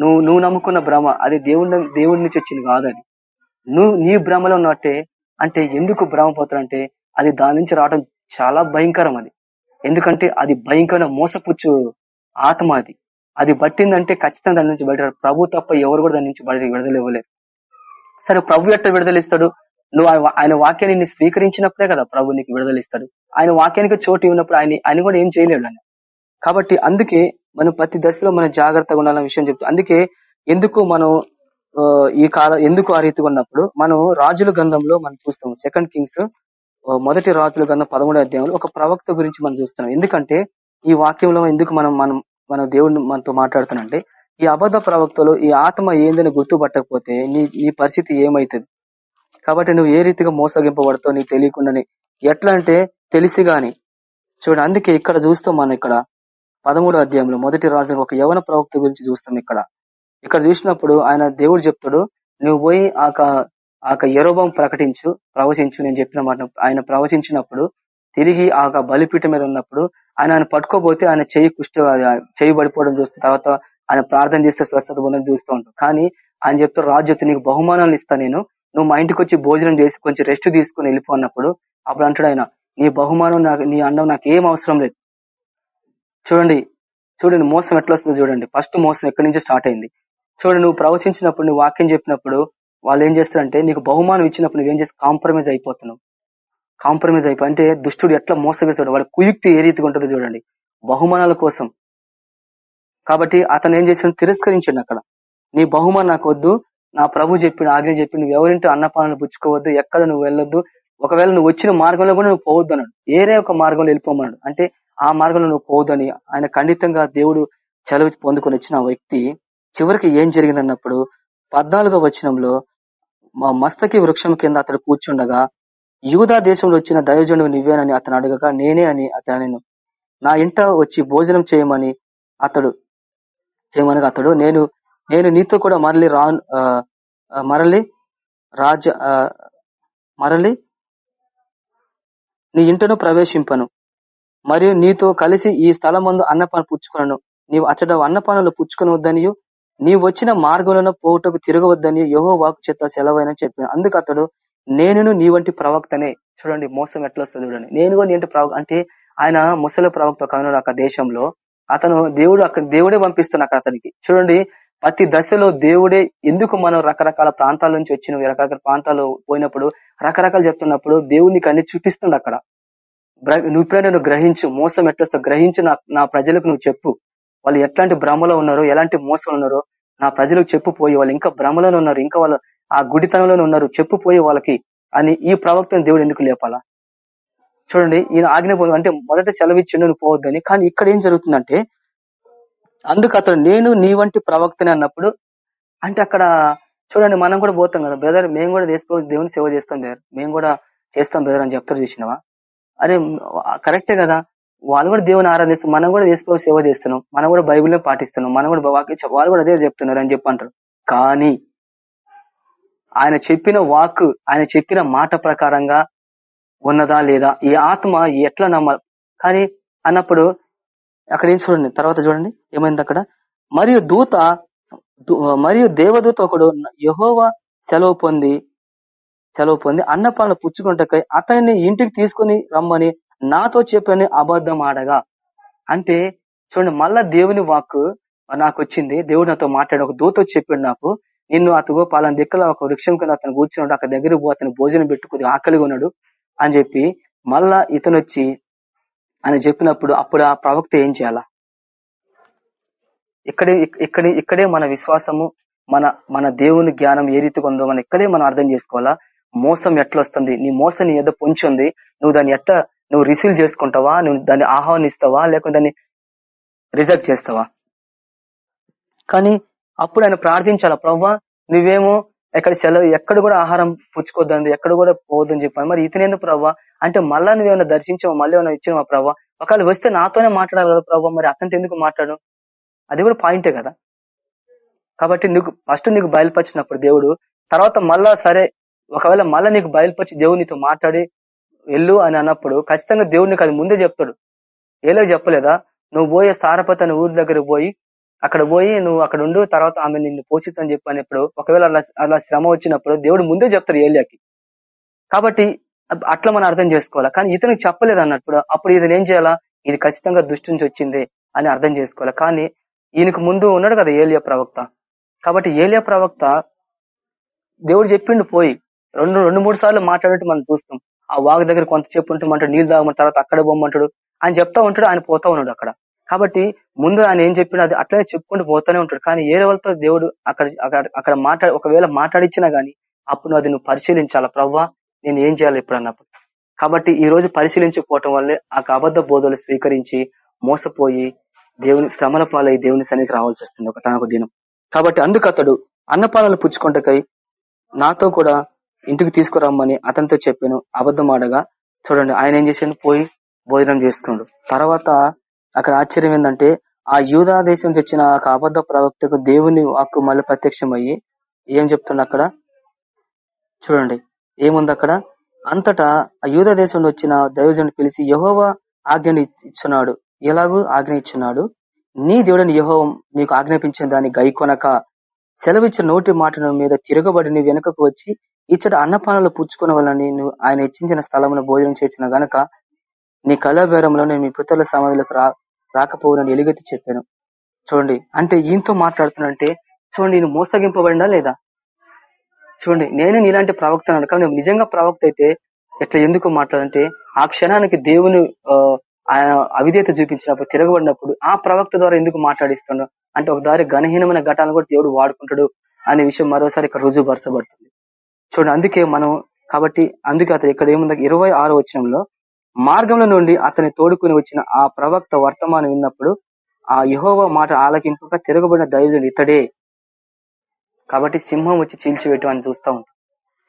నువ్వు నువ్వు నమ్ముకున్న భ్రమ అది దేవుడి దేవుడి నుంచి వచ్చింది కాదు అది. నువ్వు నీ భ్రమలో ఉన్నట్టే అంటే ఎందుకు భ్రమ అంటే అది దాని నుంచి రావడం చాలా భయంకరం అది. ఎందుకంటే అది భయంకరమైన మోసపుచ్చు ఆత్మ అది. అది పట్టిందంటే ఖచ్చితంగా దాని నుంచి బయట ప్రభు తప్ప ఎవరు కూడా దాని నుంచి బయట విడుదల సరే ప్రభు ఎట్ట విడుదలిస్తాడు? నువ్వు ఆయన వాక్యాన్ని స్వీకరించినప్పుడే కదా ప్రభు నీకు విడుదలిస్తాడు. ఆయన వాక్యానికి చోటు ఉన్నప్పుడు ఆయన ఆయన కూడా ఏం చేయలేడు ఆయన. కాబట్టి అందుకే మనం ప్రతి దశలో మనం జాగ్రత్తగా ఉండాలన్న విషయం చెప్తాం అందుకే ఎందుకు మనం ఈ కాలం ఎందుకు ఆ రీతిగా ఉన్నప్పుడు మనం రాజుల గంధంలో మనం చూస్తాము. సెకండ్ కింగ్స్ మొదటి రాజుల గన్న పదమూడో అధ్యాయంలో ఒక ప్రవక్త గురించి మనం చూస్తున్నాం. ఎందుకంటే ఈ వాక్యంలో ఎందుకు మనం మనం మన దేవుడిని మనతో మాట్లాడుతున్నంటే ఈ అబద్ధ ప్రవక్తలు ఈ ఆత్మ ఏందని గుర్తుపట్టకపోతే నీ నీ పరిస్థితి ఏమైతుంది? కాబట్టి నువ్వు ఏ రీతిగా మోసగింపబడతావు నీకు తెలియకుండానే ఎట్లా అంటే తెలిసి గాని చూడండి అందుకే ఇక్కడ చూస్తాం మనం ఇక్కడ పదమూడో అధ్యాయంలో మొదటి రాజు ఒక యవన ప్రవక్త గురించి చూస్తాం ఇక్కడ. ఇక్కడ చూసినప్పుడు ఆయన దేవుడు చెప్తాడు నువ్వు పోయి ఆ ఆ యొక్క ప్రకటించు ప్రవచించు నేను చెప్పిన మాట ఆయన ప్రవచించినప్పుడు తిరిగి ఆ బలిపీఠం మీద ఉన్నప్పుడు ఆయన ఆయన పట్టుకోబోతే ఆయన చెయ్యి కుష్టి చెయ్యి పడిపోవడం చూస్తే తర్వాత ఆయన ప్రార్థన చేస్తే స్వస్థత పొందని చూస్తూ ఉంటాం. కానీ ఆయన చెప్తే రాజు నీకు బహుమానాలు ఇస్తా నేను. నువ్వు మా ఇంటికి వచ్చి భోజనం చేసి కొంచెం రెస్ట్ తీసుకుని వెళ్ళిపోన్నప్పుడు అప్పుడు అంటాడు ఆయన నీ బహుమానం నాకు నీ అన్నం నాకు ఏం అవసరం లేదు. చూడండి చూడండి మోసం ఎట్లా వస్తుందో చూడండి. ఫస్ట్ మోసం ఎక్కడి నుంచి స్టార్ట్ అయింది. చూడండి నువ్వు ప్రవచించినప్పుడు నువ్వు వాక్యం చెప్పినప్పుడు వాళ్ళు ఏం చేస్తారంటే నీకు బహుమానం ఇచ్చినప్పుడు నువ్వేం చేసి కాంప్రమైజ్ అయిపోతున్నావు. కాంప్రమైజ్ అయిపో అంటే దుష్టుడు ఎట్లా మోసగేస్తాడు వాడి కుయుక్తి ఏ రీతిగా ఉంటుందో చూడండి. బహుమానాల కోసం. కాబట్టి అతను ఏం చేసిన తిరస్కరించండి అక్కడ. నీ బహుమానం నాకు వద్దు నా ప్రభు చెప్పిన ఆజ్ఞ చెప్పి నువ్వు ఎవరింటి అన్నపాలను పుచ్చుకోవద్దు ఎక్కడ నువ్వు వెళ్ళొద్దు. ఒకవేళ నువ్వు వచ్చిన మార్గంలో కూడా నువ్వు పోవద్దు అన్నాడు. ఏరే ఒక మార్గంలో వెళ్ళిపోమన్నాడు. అంటే ఆ మార్గంలో నువ్వు పోవద్దని ఆయన ఖండితంగా దేవుడు చలవి పొందుకొని వచ్చిన వ్యక్తి చివరికి ఏం జరిగిందన్నప్పుడు పద్నాలుగో వచనంలో మా మస్తకి వృక్షం కింద అతడు కూర్చుండగా యూదా దేశంలో వచ్చిన దయోజనుడు నువ్వేనని అతను అడగగా నేనే అని అతను నా ఇంట వచ్చి భోజనం చేయమని అతడు చేయమనగా అతడు నేను నేను నీతో కూడా మరలి రా మరలి రాజ మరలి నీ ఇంటను ప్రవేశింపను. మరియు నీతో కలిసి ఈ స్థలం ముందు అన్నపాన పుచ్చుకున్నాను నీవు అచ్చట అన్నపానలు పుచ్చుకునవద్దనియు నీవు వచ్చిన మార్గంలో పోవుటకు తిరగవద్దని యహో వాకు చేత సెలవైన చెప్పిన. అందుకు అతడు నేను నీ వంటి ప్రవక్తనే. చూడండి మోసం ఎట్లా వస్తుంది చూడండి. నేను కూడా నీ ప్రవక్త అంటే ఆయన ముసలి ప్రవక్త కనుడు అక్కడ దేశంలో. అతను దేవుడు అక్కడ దేవుడే పంపిస్తున్నా అతనికి. చూడండి ప్రతి దశలో దేవుడే ఎందుకు మనం రకరకాల ప్రాంతాల నుంచి వచ్చిన రకరకాల ప్రాంతాలు పోయినప్పుడు రకరకాలు చెప్తున్నప్పుడు దేవుడికి అన్ని చూపిస్తుంది అక్కడ. నువ్వు ఇప్పుడే నువ్వు గ్రహించు మోసం ఎట్లొస్తా గ్రహించు నా ప్రజలకు నువ్వు చెప్పు. వాళ్ళు ఎట్లాంటి భ్రమలో ఉన్నారో ఎలాంటి మోసంలో ఉన్నారో నా ప్రజలకు చెప్పుపోయి వాళ్ళు ఇంకా భ్రమలోనే ఉన్నారు ఇంకా వాళ్ళు ఆ గుడితనంలోనే ఉన్నారు చెప్పుపోయి వాళ్ళకి అని ఈ ప్రవక్తను దేవుడు ఎందుకు లేపాలా? చూడండి ఈయన ఆజ్ఞ అంటే మొదట సెలవిచ్చిండు పోవద్దు పోవద్దని కానీ ఇక్కడ ఏం జరుగుతుందంటే అందుకు అతడు నేను నీ వంటి ప్రవక్తని అన్నప్పుడు అంటే అక్కడ చూడండి మనం కూడా పోతాం కదా బ్రదర్ మేము కూడా చేసుకో దేవుని సేవ చేస్తాం బ్రదర్ మేము కూడా చేస్తాం బ్రదర్ అని చెప్తారు చూసినవా? అరే కరెక్టే కదా వాళ్ళు కూడా దేవుని ఆరాధిస్తూ మనం కూడా యేసు సేవ చేస్తున్నాం. మనం కూడా బైబిల్ని పాటిస్తున్నాం. మనం కూడా వాక్యం వాళ్ళు కూడా అదే చెప్తున్నారు అని చెప్పి అంటారు. కానీ ఆయన చెప్పిన వాక్ ఆయన చెప్పిన మాట ప్రకారంగా ఉన్నదా లేదా? ఈ ఆత్మ ఎట్లా నమ్మ కానీ అన్నప్పుడు అక్కడ ఏం చూడండి? తర్వాత చూడండి. ఏమైంది అక్కడ? మరియు దూత మరియు దేవదూత ఒకడు యహోవా సెలవు పొంది సెలవు పొంది అన్నపాలను పుచ్చుకుంటకై అతన్ని ఇంటికి తీసుకుని రమ్మని నాతో చెప్పని అబద్ధం ఆడగా. అంటే చూడండి మళ్ళా దేవుని వాక్కు నాకు వచ్చింది దేవుడు నాతో మాట్లాడి ఒక దూత చెప్పాడు నాకు. నిన్ను అతగో పలాన దిక్కల ఒక వృక్షం కింద అతను కూర్చున్నాడు. అక్కడ దగ్గరికి పో అతను భోజనం పెట్టుకుని ఆకలిగా ఉన్నాడు అని చెప్పి మళ్ళా ఇతను వచ్చి అని చెప్పినప్పుడు అప్పుడు ఆ ప్రవక్త ఏం చేయాలా? ఇక్కడే ఇక్కడే ఇక్కడే మన విశ్వాసము మన మన దేవుని జ్ఞానం ఏ రీతిగా ఉందో మనం ఇక్కడే మనం అర్థం చేసుకోవాలా? మోసం ఎట్లా వస్తుంది నీ మోసం నీ ఎద పొంచుంది. నువ్వు దాన్ని ఎట్లా నువ్వు రిసీవ్ చేసుకుంటావా? నువ్వు దాన్ని ఆహ్వానిస్తావా? లేకుంటే దాన్ని రిజెక్ట్ చేస్తావా? కానీ అప్పుడు ఆయన ప్రార్థించాల ప్రవ్వా నువ్వేమో ఎక్కడ సెలవు ఎక్కడ కూడా ఆహారం పుచ్చుకోద్దంది ఎక్కడ కూడా పోవద్దని చెప్పాను. మరి ఇతనేందు ప్రవ్వా? అంటే మళ్ళా నువ్వేమైనా దర్శించావు? మళ్ళీ ఏమైనా ఇచ్చినావా ప్రవ్వా? ఒకవేళ వస్తే నాతోనే మాట్లాడాలి కదా ప్రవ్వా మరి అతనితో ఎందుకు మాట్లాడు అది కూడా పాయింటే కదా. కాబట్టి నీకు ఫస్ట్ నీకు బయలుపరిచినప్పుడు దేవుడు తర్వాత మళ్ళా సరే ఒకవేళ మళ్ళీ నీకు బయలుపరిచి దేవుడు నీతో మాట్లాడి వెళ్ళు అని అన్నప్పుడు ఖచ్చితంగా దేవుడు నీకు అది ముందే చెప్తాడు. ఏలో చెప్పలేదా? నువ్వు పోయే సారపతి అనే ఊరి దగ్గర పోయి అక్కడ పోయి నువ్వు అక్కడ ఉండు తర్వాత ఆమె నిన్ను పోషిస్తని చెప్పినప్పుడు ఒకవేళ అలా అలా శ్రమ వచ్చినప్పుడు దేవుడు ముందే చెప్తాడు ఏలియాకి. కాబట్టి అట్లా మనం అర్థం చేసుకోవాలా? కానీ ఇతనికి చెప్పలేదు అన్నప్పుడు అప్పుడు ఇతను ఏం చేయాలా? ఇది ఖచ్చితంగా దృష్టి నుంచి వచ్చింది అని అర్థం చేసుకోవాలి? కానీ ఈయనకు ముందు ఉన్నాడు కదా ఏలియా ప్రవక్త. కాబట్టి ఏలియా ప్రవక్త దేవుడు చెప్పిండు పోయి రెండు రెండు మూడు సార్లు మాట్లాడినట్టు మనం చూస్తాం. ఆ వాగు దగ్గర కొంత చెప్పు ఉంటమంటాడు నీళ్ళు తాగమంటాడు తర్వాత అక్కడ బొమ్మంటాడు ఆయన చెప్తా ఉంటాడు ఆయన పోతా ఉన్నాడు అక్కడ. కాబట్టి ముందు ఆయన ఏం చెప్పినా అది అట్లనే చెప్పుకుంటూ పోతానే ఉంటాడు. కానీ ఏ లెవెల్తో దేవుడు అక్కడ అక్కడ మాట్లాడి ఒకవేళ మాట్లాడిచ్చినా గానీ అప్పుడు అది నువ్వు పరిశీలించాలా ప్రవ్వా? నేను ఏం చేయాలి ఇప్పుడు అన్నప్పుడు? కాబట్టి ఈ రోజు పరిశీలించకపోవటం వల్లే ఆ అబద్ధ బోధలు స్వీకరించి మోసపోయి దేవుని శ్రమల పాలై దేవుని సన్నిధికి రావాల్సి వస్తుంది ఒక ఒక దినం. కాబట్టి అందుకు అతడు అన్నపానాలు పుచ్చుకుంటకై నాతో కూడా ఇంటికి తీసుకురమ్మని అతనితో చెప్పాను. అబద్ధమాడగా చూడండి ఆయన ఏం చేశాడు పోయి భోజనం చేస్తుండు. తర్వాత అక్కడ ఆశ్చర్యం ఏంటంటే ఆ యూదా దేశం తెచ్చిన ఆ అబద్ధ ప్రవక్తకు దేవుని వాక్కు మళ్ళీ ప్రత్యక్షమయ్యి ఏం చెప్తుండ అక్కడ? చూడండి ఏముంది అక్కడ? అంతటా ఆ యూదా దేశంలో వచ్చిన దైవజను పిలిచి యహోవ ఆజ్ఞని ఇచ్చున్నాడు. ఎలాగూ ఆజ్ఞ ఇచ్చున్నాడు? నీ దేవుడిని యహోవ నీకు ఆజ్ఞాపించిన దాన్ని గైకొనక సెలవిచ్చిన నోటి మాటల మీద తిరగబడిని వెనుకకు వచ్చి ఇచ్చట అన్నపానాలు పుచ్చుకున్న వలని నువ్వు ఆయన హెచ్చించిన స్థలమును భోజనం చేసిన గనక నీ కళాబేరంలో నేను మీ పితరుల సమాధులకు రా రాకపోవునని ఎలుగెత్తి చెప్పాను. చూడండి అంటే ఈయనతో మాట్లాడుతున్నంటే చూడండి నేను మోసగింపబడినా లేదా? చూడండి నేను నీలాంటి ప్రవక్త అనక నేను నువ్వు నిజంగా ప్రవక్త అయితే ఎట్లా ఎందుకు మాట్లాడంటే ఆ క్షణానికి దేవుని ఆయన అవిధేత చూపించినప్పుడు తిరగబడినప్పుడు ఆ ప్రవక్త ద్వారా ఎందుకు మాట్లాడిస్తున్నాడు? అంటే ఒకదారి గణహీనమైన ఘనహీనమైన ఘటాలను కూడా దేవుడు వాడుకుంటాడు అనే విషయం మరోసారి ఇక్కడ రుజువుపరచబడుతుంది చూడండి అందుకే మనం కాబట్టి అందుకే అతను ఇక్కడ ఏముంది ఇరవై ఆరో వచ్చంలో మార్గంలో నుండి అతని తోడుకుని వచ్చిన ఆ ప్రవక్త వర్తమానం విన్నప్పుడు ఆ యహోవ మాట ఆలకింపక తిరగబడిన దైవజుడు ఇతడే. కాబట్టి సింహం వచ్చి చీల్చివేయటం అని చూస్తూ ఉంటాం.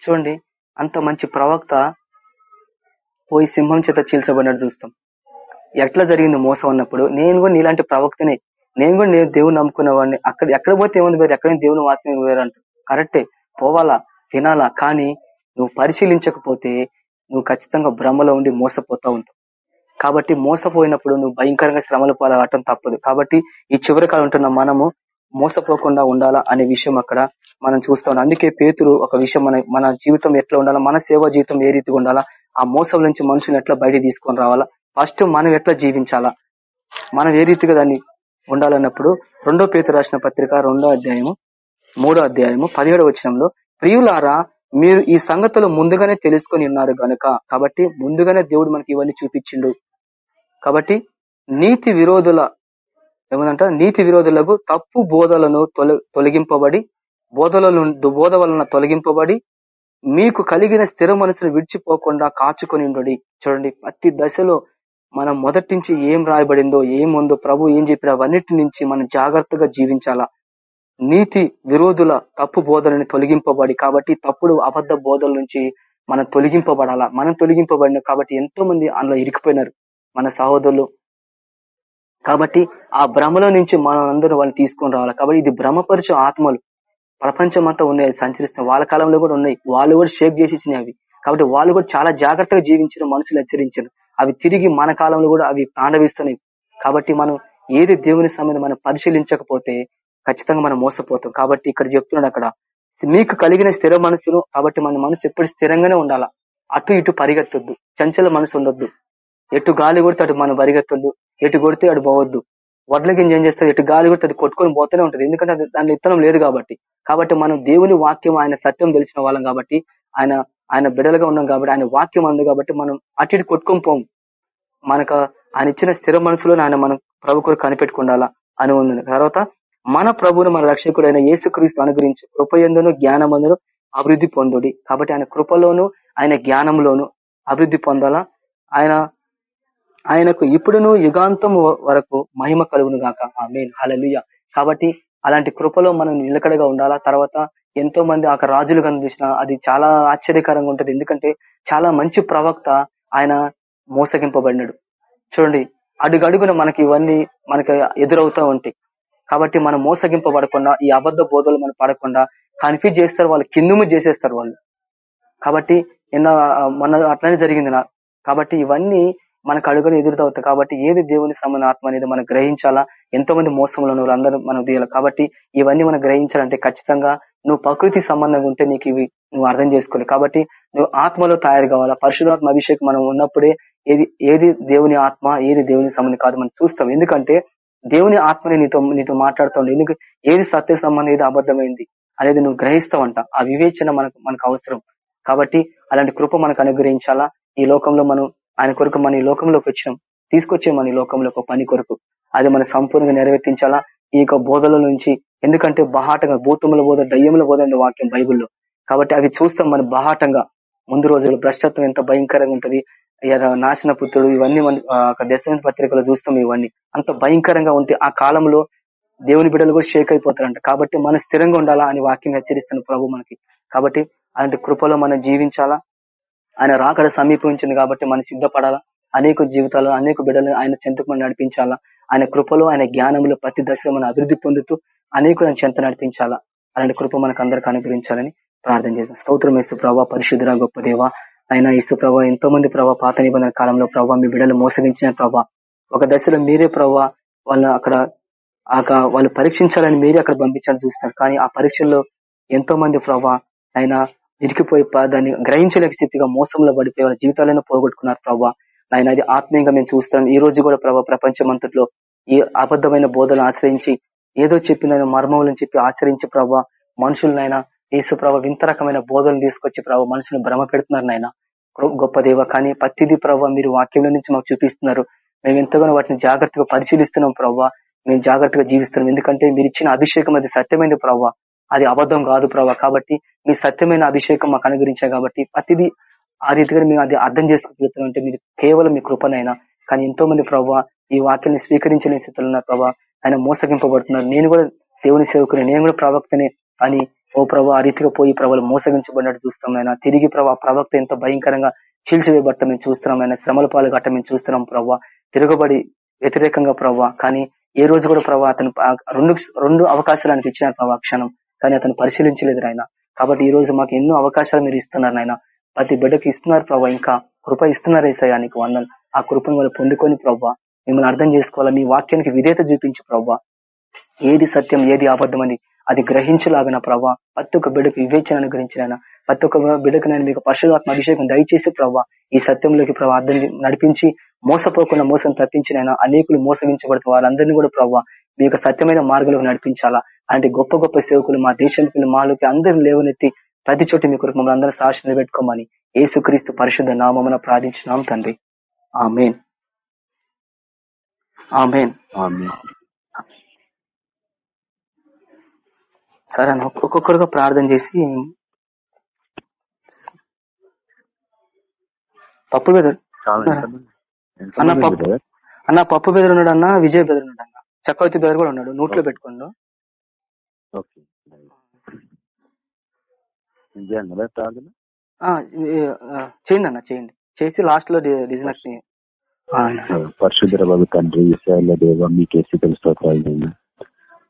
చూడండి అంత మంచి ప్రవక్త పోయి సింహం చేత చీల్చబడినట్టు చూస్తాం. ఎట్లా జరిగింది మోసం అన్నప్పుడు నేను కూడా నీలాంటి ప్రవక్తనే. నేను కూడా నేను దేవుని నమ్ముకునేవాడిని. అక్కడ ఎక్కడ పోతే ఏముంది వేరు ఎక్కడైనా దేవుని వాక్యం వేరు అంటారు కరెక్టే. పోవాలా? వినాలా? కానీ నువ్వు పరిశీలించకపోతే నువ్వు ఖచ్చితంగా భ్రమలో ఉండి మోసపోతా ఉంటావు. కాబట్టి మోసపోయినప్పుడు నువ్వు భయంకరంగా శ్రమల పాలవటం తప్పదు. కాబట్టి ఈ చివరి కాలం ఉంటున్న మనము మోసపోకుండా ఉండాలా అనే విషయం అక్కడ మనం చూస్తాం అందుకే పేతురు ఒక విషయం మన మన జీవితం ఎట్లా ఉండాలా మన సేవా జీవితం ఏ రీతిగా ఉండాలా ఆ మోసం నుంచి మనుషులను ఎట్లా బయట తీసుకొని రావాలా ఫస్ట్ మనం ఎట్లా జీవించాలా మనం ఏ రీతిగా దాన్ని ఉండాలన్నప్పుడు రెండో పేతురు రాసిన పత్రిక రెండో అధ్యాయము మూడో అధ్యాయము పదిహేడో వచనంలో ప్రియులారా మీరు ఈ సంగతులు ముందుగానే తెలుసుకొని ఉన్నారు గనుక కాబట్టి ముందుగానే దేవుడు మనకి ఇవన్నీ చూపించిండు. కాబట్టి నీతి విరోధుల ఏమందంట? నీతి విరోధులకు తప్పు బోధలను తొలగింపబడి బోధల బోధ వలన తొలగింపబడి మీకు కలిగిన స్థిర మనసును విడిచిపోకుండా కాచుకొని ఉండండి. చూడండి ప్రతి దశలో మనం మొదటి నుంచి ఏం రాయబడిందో ఏముందో ప్రభు ఏం చెప్పిన అవన్నిటి నుంచి మనం జాగ్రత్తగా జీవించాలా? నీతి విరోధుల తప్పు బోధనని తొలగింపబడి కాబట్టి తప్పుడు అబద్ధ బోధల నుంచి మనం తొలగింపబడాలా? మనం తొలగింపబడిన కాబట్టి ఎంతో మంది అందులో ఇరికిపోయినారు మన సహోదరులు. కాబట్టి ఆ భ్రమలో నుంచి మనం అందరూ వాళ్ళు తీసుకొని రావాలి. కాబట్టి ఇది భ్రమపరిచే ఆత్మలు. ప్రపంచం అంతా ఉన్నాయి సంచరిస్తున్న వాళ్ళ కాలంలో కూడా ఉన్నాయి. వాళ్ళు కూడా షేక్ చేసి అవి. కాబట్టి వాళ్ళు కూడా చాలా జాగ్రత్తగా జీవించిన మనుషులు హెచ్చరించారు. అవి తిరిగి మన కాలంలో కూడా అవి తాండవిస్తున్నాయి. కాబట్టి మనం ఏది దేవుని సమయం మనం పరిశీలించకపోతే ఖచ్చితంగా మనం మోసపోతాం. కాబట్టి ఇక్కడ చెప్తున్నాడు అక్కడ మీకు కలిగిన స్థిర మనసును కాబట్టి మన మనసు ఎప్పుడు స్థిరంగానే ఉండాలా? అటు ఇటు పరిగెత్తొద్దు. చంచల మనసు ఉండొద్దు. ఎటు గాలి కొడితే అటు మనం పరిగెత్తొద్దు. ఎటు కొడితే అటు పోవద్దు. వడ్ల గింజ ఏం చేస్తుంది? ఎటు గాలి కొడితే అది కొట్టుకొని పోతూనే ఉంటుంది. ఎందుకంటే అది దాని ఇత్తనం లేదు కాబట్టి. కాబట్టి మనం దేవుని వాక్యం ఆయన సత్యం తెలిసిన వాళ్ళం కాబట్టి ఆయన ఆయన బిడలుగా ఉన్నాం కాబట్టి ఆయన వాక్యం అంది కాబట్టి మనం అటు ఇటు కొట్టుకొని పోం. మనకు ఆయన ఇచ్చిన స్థిర మనసులో ఆయన మనం ప్రభు కొరకు కనిపెట్టుకుండాలా? అని ఉంది. తర్వాత మన ప్రభువును మన రక్షకుడైన యేసుక్రీస్తు అనుగ్రహించి కృపయందును జ్ఞానమందును అభివృద్ధి పొందుడి. కాబట్టి ఆయన కృపలోను ఆయన జ్ఞానంలోను అభివృద్ధి పొందాలా? ఆయన ఆయనకు ఇప్పుడును యుగాంతం వరకు మహిమ కలుగును గాక. ఆమెన్. హలలుయ కాబట్టి అలాంటి కృపలో మనం నిలకడగా ఉండాలా? తర్వాత ఎంతో మంది ఆ రాజులు కను చూసిన అది చాలా ఆశ్చర్యకరంగా ఉంటది. ఎందుకంటే చాలా మంచి ప్రవక్త ఆయన మోసగింపబడినాడు. చూడండి అడుగడుగున మనకి ఇవన్నీ మనకి ఎదురవుతా ఉంటాయి. కాబట్టి మనం మోసగింపబడకుండా ఈ అబద్ధ బోధలు మనం పడకుండా కన్ఫ్యూజ్ చేస్తారు వాళ్ళు కిందుము చేసేస్తారు వాళ్ళు. కాబట్టి నిన్న మొన్న అట్లనే జరిగింది నా కాబట్టి ఇవన్నీ మనకు అడుగులు ఎదురుతవుతాయి. కాబట్టి ఏది దేవుని సంబంధ ఆత్మ అనేది మనం గ్రహించాలా? ఎంతో మంది మోసంలో నువ్వు అందరూ మనం తీయాలి? కాబట్టి ఇవన్నీ మనం గ్రహించాలంటే ఖచ్చితంగా నువ్వు ప్రకృతి సంబంధంగా ఉంటే నీకు ఇవి నువ్వు అర్థం చేసుకోవాలి. కాబట్టి నువ్వు ఆత్మలో తయారు కావాలా? పరిశుధాత్మ అభిషేకం మనం ఉన్నప్పుడే ఏది ఏది దేవుని ఆత్మ ఏది దేవుని సంబంధం కాదు మనం చూస్తాం. ఎందుకంటే దేవుని ఆత్మని నీతో నీతో మాట్లాడుతుంది ఎందుకు? ఏది సత్య సంబంధం ఏది అబద్ధమైంది అనేది నువ్వు గ్రహిస్తావంట. ఆ వివేచన మనకు మనకు అవసరం. కాబట్టి అలాంటి కృప మనకు అనుగ్రహించాలా? ఈ లోకంలో మనం ఆయన కొరకు మన ఈ లోకంలోకి వచ్చినాం. తీసుకొచ్చే మన ఈ లోకంలో ఒక పని కొరకు. అది మన సంపూర్ణంగా నెరవేర్తించాలా? ఈ యొక్క బోధల నుంచి. ఎందుకంటే బహాటంగా భూతముల బోధ దయ్యముల బోధ వాక్యం బైబుల్లో. కాబట్టి అవి చూస్తాం మనం బహాటంగా. ముందు రోజులు భ్రష్టత్వం ఎంత భయంకరంగా ఉంటది నాశన పుత్రుడు ఇవన్నీ మన దశమైన పత్రికలో చూస్తాం ఇవన్నీ. అంత భయంకరంగా ఉంటే ఆ కాలంలో దేవుని బిడ్డలు కూడా షేక్ అయిపోతారంట. కాబట్టి మనం స్థిరంగా ఉండాలా అని వాక్యం హెచ్చరిస్తున్న ప్రభు మనకి. కాబట్టి అలాంటి కృపలో మనం జీవించాలా? ఆయన రాకడ సమీపించింది కాబట్టి మనం సిద్ధపడాలా? అనేక జీవితాలు అనేక బిడ్డలు ఆయన చెంతకు మనం నడిపించాలా? ఆయన కృపలో ఆయన జ్ఞానంలో ప్రతి దశలో మనం అభివృద్ధి పొందుతూ అనేకులను చెంత నడిపించాలా? అలాంటి కృప మనకు అందరికి అనుగ్రహించాలని ప్రార్థన చేస్తాం. స్తోత్రం ఇస్తు ప్రభావ పరిశుద్ధ గొప్ప దేవ. అయినా ఇస్తు ప్రభావ ఎంతో మంది ప్రభావ పాత నిబంధన కాలంలో ప్రభావ మీ బిడ్డలు మోసగించిన ప్రభావ ఒక దశలో మీరే ప్రభావ వాళ్ళ అక్కడ వాళ్ళు పరీక్షించాలని మీరే అక్కడ పంపించాలని చూస్తారు. కానీ ఆ పరీక్షల్లో ఎంతో మంది ప్రభావ ఆయన ఇరికిపోయి దాన్ని గ్రహించలేక స్థితిగా మోసంలో పడిపోయి వాళ్ళ జీవితాలను పోగొట్టుకున్నారు ప్రభావ ఆయన అది ఆత్మీయంగా మేము చూస్తాం. ఈ రోజు కూడా ప్రభావ ప్రపంచమంతట్లో ఈ అబద్ధమైన బోధలు ఆశ్రయించి ఏదో చెప్పిన మర్మములని చెప్పి ఆచరించి ప్రభావ మనుషులనైనా యేసు ప్రభావ వింత రకమైన బోధలు తీసుకొచ్చి ప్రభావ మనుషులు భ్రమ పెడుతున్నారు నాయన. గొప్ప దేవ కానీ ప్రతిదీ ప్రభావ మీరు వాక్యంలో నుంచి మాకు చూపిస్తున్నారు. మేము ఎంతగానో వాటిని జాగ్రత్తగా పరిశీలిస్తున్నాం ప్రభావ మేము జాగ్రత్తగా జీవిస్తున్నాం. ఎందుకంటే మీరు ఇచ్చిన అభిషేకం అది సత్యమైన ప్రభావ అది అబద్ధం కాదు ప్రభావ కాబట్టి మీ సత్యమైన అభిషేకం మాకు అనుగ్రహించాయి కాబట్టి ప్రతిదీ ఆ రీతిగా మేము అది అర్థం చేసుకోగలుగుతున్నాం అంటే మీరు కేవలం మీ కృపనైనా కానీ ఎంతో మంది ప్రభావ ఈ వాక్యాన్ని స్వీకరించని స్థితిలో ఉన్న ప్రభావ ఆయన మోసగింపబడుతున్నారు. నేను కూడా దేవుని సేవకుని నేను కూడా ప్రవక్తనే అని ఓ ప్రభా ఆ రీతిగా పోయి ప్రభావం మోసగించబడినట్టు చూస్తాం ఆయన తిరిగి ప్రభా ప్రవక్త ఎంత భయంకరంగా చీల్చివేయబట్ట మేము చూస్తున్నాం ఆయన శ్రమల పాలు గట్ట మేము చూస్తున్నాం ప్రవ్వా తిరగబడి వ్యతిరేకంగా ప్రభావ కానీ ఏ రోజు కూడా ప్రభా అతను రెండు రెండు అవకాశాలు ఆయనకు ఇచ్చిన ప్రభావ క్షణం. కానీ అతను పరిశీలించలేదు ఆయన కాబట్టి ఈ రోజు మాకు ఎన్నో అవకాశాలు మీరు ఇస్తున్నారు ఆయన ప్రతి బిడ్డకి ఇస్తున్నారు ప్రభా ఇంకా కృప ఇస్తున్నారు ఏసయానికి వందలు ఆ కృపను వాళ్ళు పొందుకొని ప్రవ్వా మిమ్మల్ని అర్థం చేసుకోవాలా? మీ వాక్యానికి విధేత చూపించి ప్రవ్వా ఏది సత్యం ఏది అబద్ధమని అది గ్రహించలాగిన ప్రభావ ప్రతి ఒక్క బిడకు వివేచన గురించిన ప్రతి ఒక్క బిడకు నేను మీకు పరిశుధాత్మ అభిషేకం దయచేసి ప్రభా ఈ సత్యంలోకి ప్రభా అర్థం నడిపించి మోసపోకుండా మోసం తప్పించిన అనేకులు మోసగించబడుతూ వాళ్ళందరినీ కూడా ప్రభావ మీ యొక్క సత్యమైన మార్గంలోకి నడిపించాలా. అలాంటి గొప్ప గొప్ప సేవకులు మా దేశానికి మాలోకి అందరూ లేవనెత్తి ప్రతి చోట మీ కొరకు మమ్మల్ని అందరూ సాక్షి నిలబెట్టుకోమని ఏసుక్రీస్తు పరిశుద్ధ నామమున ప్రార్థించినాం తండ్రి. ఆమెన్. ఆమెన్. సరే అన్న ఒక్కొక్కరుగా ప్రార్థన చేసి పప్పు బెదర్ అన్న పప్పు అన్న పప్పు బెదర్ ఉన్నాడు అన్న విజయ్ బెదర్ ఉన్నాడు అన్న చక్రవర్తి బెదర్ కూడా ఉన్నాడు నోట్లో పెట్టుకోండు. చేయండి అన్న చేయండి. చేసి లాస్ట్లో డిజినెక్స్ పరిశుద్ధ బాబు తండ్రి ఇస్రాయల్ దేవ మీకే స్థితుల స్తోత్రాలు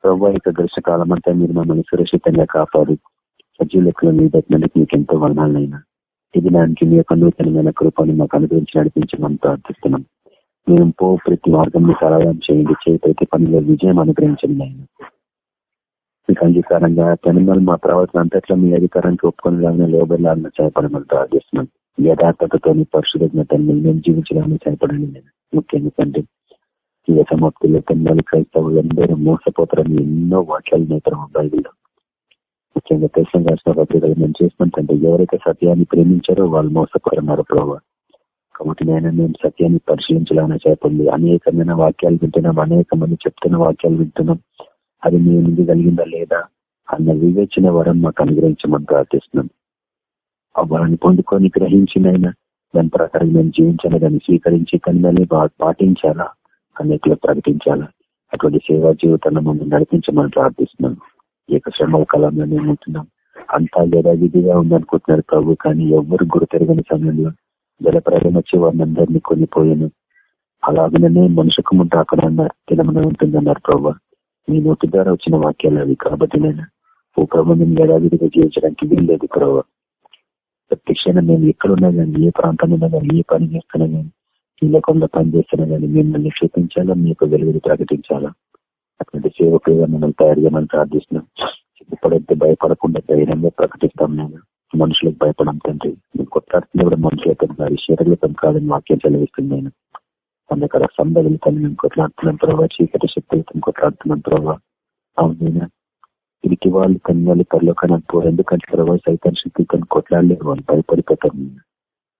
నేను ప్రభావ యొక్క గడిచిన కాలం అంతా మీరు మమ్మల్ని సురక్షితంగా కాపాడు. సజీవ లెక్కలు మీ పెట్టినందుకు మీకు ఎంతో వర్ణాలైనా ఇది దానికి మీ యొక్క నూతనమైన కృపను మాకు అనుభవించి నడిపించమని ప్రార్థిస్తున్నాం. మేము పో ప్రతి మార్గంలో సరళం చేయండి. చే ప్రతి పనిలో విజయం అనుగ్రహించండి ఆయన మీకు అంగీకారంగా తనిమల్ మా ప్రవర్తన అంతట్లో మీ అధికారానికి ఒప్పుకొని లోబెల్లాలని సహాయపడమని ప్రార్థిస్తున్నాం. యథార్థతతో పరిశుభ్రతను మేము జీవించడానికి సహాయపడండి నేను ముఖ్యంగా తండ్రి ఈ సమాప్తిలో తొమ్మిది క్రైస్తవులందరూ మోసపోతారని ఎన్నో వాక్యాలు నేతరం బైబిల్లో ముఖ్యంగా దేశం రాసిన పత్రికలు మేము చేస్తున్నాం ఎవరైతే సత్యాన్ని ప్రేమించారో వాళ్ళు మోసపోతున్నారు ప్రభావ కాబట్టి నేను మేము సత్యాన్ని పరిశీలించాలని చెప్పండి అనేకమైన వాక్యాలు వింటున్నాం అనేక మంది చెప్తున్న వాక్యాలు వింటున్నాం అది మీ ముందు కలిగిందా లేదా అన్న వివేచన వరం మాకు అనుగ్రహించమని ప్రార్థిస్తున్నాం ఆ వరాన్ని పొందుకొని గ్రహించినైనా దాని ప్రకారం మేము జీవించాలి దాన్ని స్వీకరించి కన్నీ పాటించాలా అనేకలు ప్రకటించాలా? అటువంటి సేవా జీవితాన్ని మమ్మల్ని నడిపించమని ప్రార్థిస్తున్నాం. ఈ యొక్క శ్రమల కాలంలో మేము ఉంటున్నాం. అంతా యథావిధిగా ఉందనుకుంటున్నారు ప్రభు కానీ ఎవరు గురి తిరగని సమయంలో జలప్రదం వచ్చి వారిని అందరినీ కొనిపోయాను. అలాగనే మనుషు కుముంట అక్కడ అన్నారు తినమని ఉంటుందన్నారు ప్రభు. మీ నోటి ద్వారా వచ్చిన వాక్యాలు అవి కాబట్టి నేను ఓ ప్రభు మేము యథావిధిగా జీవించడానికి వీల్లేదు ప్రభావ ప్రతి క్షణం మేము ఎక్కడున్నా కానీ ఏ ప్రాంతంలో కానీ ఏ పని చేస్తున్నా కానీ ఈ లోకంలో పని కానీ మిమ్మల్ని క్షేపించాలా మీ యొక్క వెలుగుని ప్రకటించాలా? అటువంటి సేవకులుగా మిమ్మల్ని తయారు చేయమని ప్రార్థిస్తున్నాం. సిగ్గుపడైతే భయపడకుండా ధైర్యంగా ప్రకటిస్తాం నేను మనుషులకు భయపడం తండ్రి. మేము కొట్లాడుతున్న కూడా మనుషులతో కాదు శరీరతం కాదని వాక్యం చదివిస్తుంది నేను. అందుకర సంబలితో మేము కొట్లాడుతున్నాం. ప్రభావ చీకటి శక్తులతో కొట్లాడుతున్నాం ప్రభావ అవునైనా ఇరికి వాళ్ళు కన్యాలు పరలోకానికి పోరు. ఎందుకంటే ప్రభావ సైతం శక్తితో కొట్లాడలేదు వాళ్ళు భయపడిపోతారు. నేను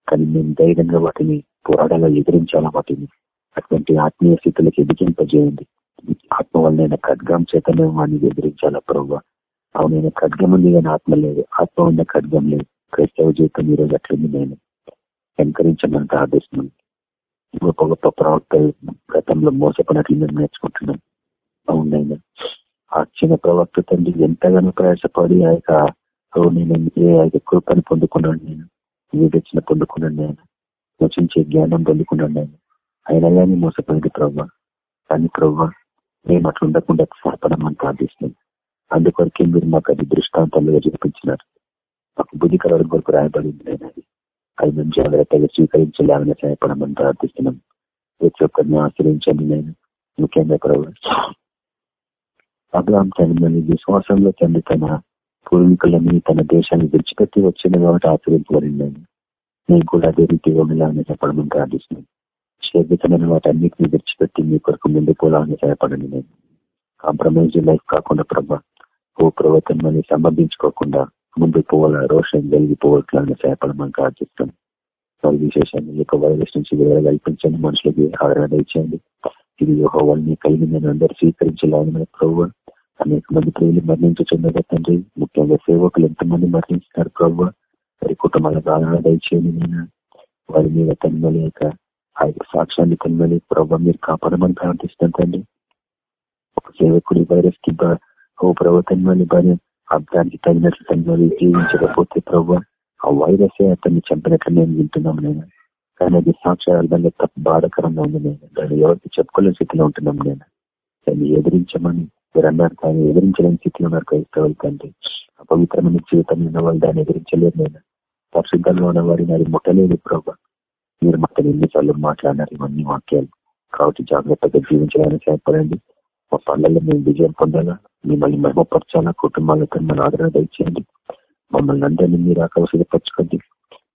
కానీ మేము ధైర్యంగా వాటిని పోరాటంగా ఎదిరించాలా వాటిని. అటువంటి ఆత్మీయ స్థితులకు ఎదిగింపజేయండి. ఆత్మ వల్లైన ఖడ్గం చేతనే వాడిని ఎదిరించాలా ప్రభు అవునైనా ఖడ్గం ఉంది కానీ ఆత్మ లేదు. ఆత్మ ఉన్న ఖడ్గం లేదు. క్రైస్తవ జీవితం ఈరోజు అట్లుంది నేను ఎంకరించమని ప్రార్థిస్తున్నాం గొప్ప గొప్ప ప్రవక్త గతంలో మోసపడినట్లు మేము నేర్చుకుంటున్నాం అవునైనా ఆ చిన్న ప్రవక్త తండ్రి ఎంతగానో ప్రయాసపడి ఆ యొక్క నేను ఆ యొక్క కృపను పొందుకున్నాను నేను. వివేచన పొందుకున్నాను నేను. రచించే జ్ఞానం పొందుకున్నాను నేను. అయినా కానీ మోసపోయింది ప్రభావ కానీ ప్రవ్వ మేము అట్లా ఉండకుండా సహాయపడమని ప్రార్థిస్తున్నాం అందుకొరకే మీరు మాకు అది దృష్టాంతాలుగా చూపించినారు. మాకు బుద్ధి కలవడం కొరకు రాయబడింది నేను అది. అది మేము జాగ్రత్తగా స్వీకరించలేమని సహాయపడమని ప్రార్థిస్తున్నాం. ప్రతి ఒక్కరిని ఆశ్రయించండి నేను. ముఖ్యంగా ప్రభు అబ్రామ్ విశ్వాసంలో తండ్రి తన పూర్వీకులని తన దేశాన్ని విడిచిపెట్టి వచ్చింది కాబట్టి ఆశ్రయించబడింది నేను కూడా అదే రీతి ఉండాలని చెప్పడం ప్రార్థిస్తున్నాను. శ్రద్ధితమైన వాటన్నిటిని విడిచిపెట్టి మీ కొరకు ముందు పోలాలని సహాయపడండి నేను. కాంప్రమైజ్ లైఫ్ కాకుండా ప్రభా ఓ ప్రవర్తనని సంబంధించుకోకుండా ముందు పోవాల రోషన్ వెలిగిపోవట్లని సహాయపడమని ప్రార్థిస్తాను వారి విశేషాన్ని ఈ యొక్క వైరస్ నుంచి విడుదల కల్పించండి మనుషులకి ఆదరణ ఇచ్చేయండి ఇది వాళ్ళని కలిగి నేను అందరూ స్వీకరించాలని ప్రభు అనేక మంది ప్రియులు మరణించుచున్నదా తండ్రి ముఖ్యంగా సేవకులు ఎంతమంది మరణించినారు ప్రభు? వారి కుటుంబాల ఆదరణ దయచేయండి నేను వారి మీద తన్మలి యొక్క ఆ యొక్క సాక్ష్యాన్ని తన్మలి ప్రభావ మీరు కాపాడమని ప్రార్థిస్తాను తండ్రి. ఒక సేవకుడి వైరస్కి ఓ ప్రవర్తన భార్య అర్థానికి తగినట్లు తను జీవించకపోతే ప్రభు ఆ వైరస్ అతన్ని చంపినట్లు మేము వింటున్నాం నేను కానీ అది సాక్షార్థంగా తప్ప బాధకరంగా ఉంది నేను దాన్ని ఎవరికి చెప్పుకోలేని స్థితిలో ఉంటున్నాం నేను దాన్ని ఎదిరించమని మీరన్నారు కానీ ఎదిరించలేని స్థితిలో ఉన్నారు క్రైస్తవులు కంటే అపవిత్రమైన జీవితం ఉన్న వాళ్ళు దాన్ని ఎదిరించలేరు నేను. పరిశుద్ధంగా ఉన్న వారిని అది ముట్టలేదు ప్రభా. మీరు మాత్రం ఎన్నిసార్లు మాట్లాడినారు ఇవన్నీ వాక్యాలు. కాబట్టి జాగ్రత్తగా జీవించడానికి సహాయపడండి. మా పనులలో మేము విజయం పొందాలా? మిమ్మల్ని మహిమపరచాలా? కుటుంబాలతో మన ఆదరణ దయచేయండి. మమ్మల్ని అందరినీ మీరు ఆకర్షితపరచుకోండి.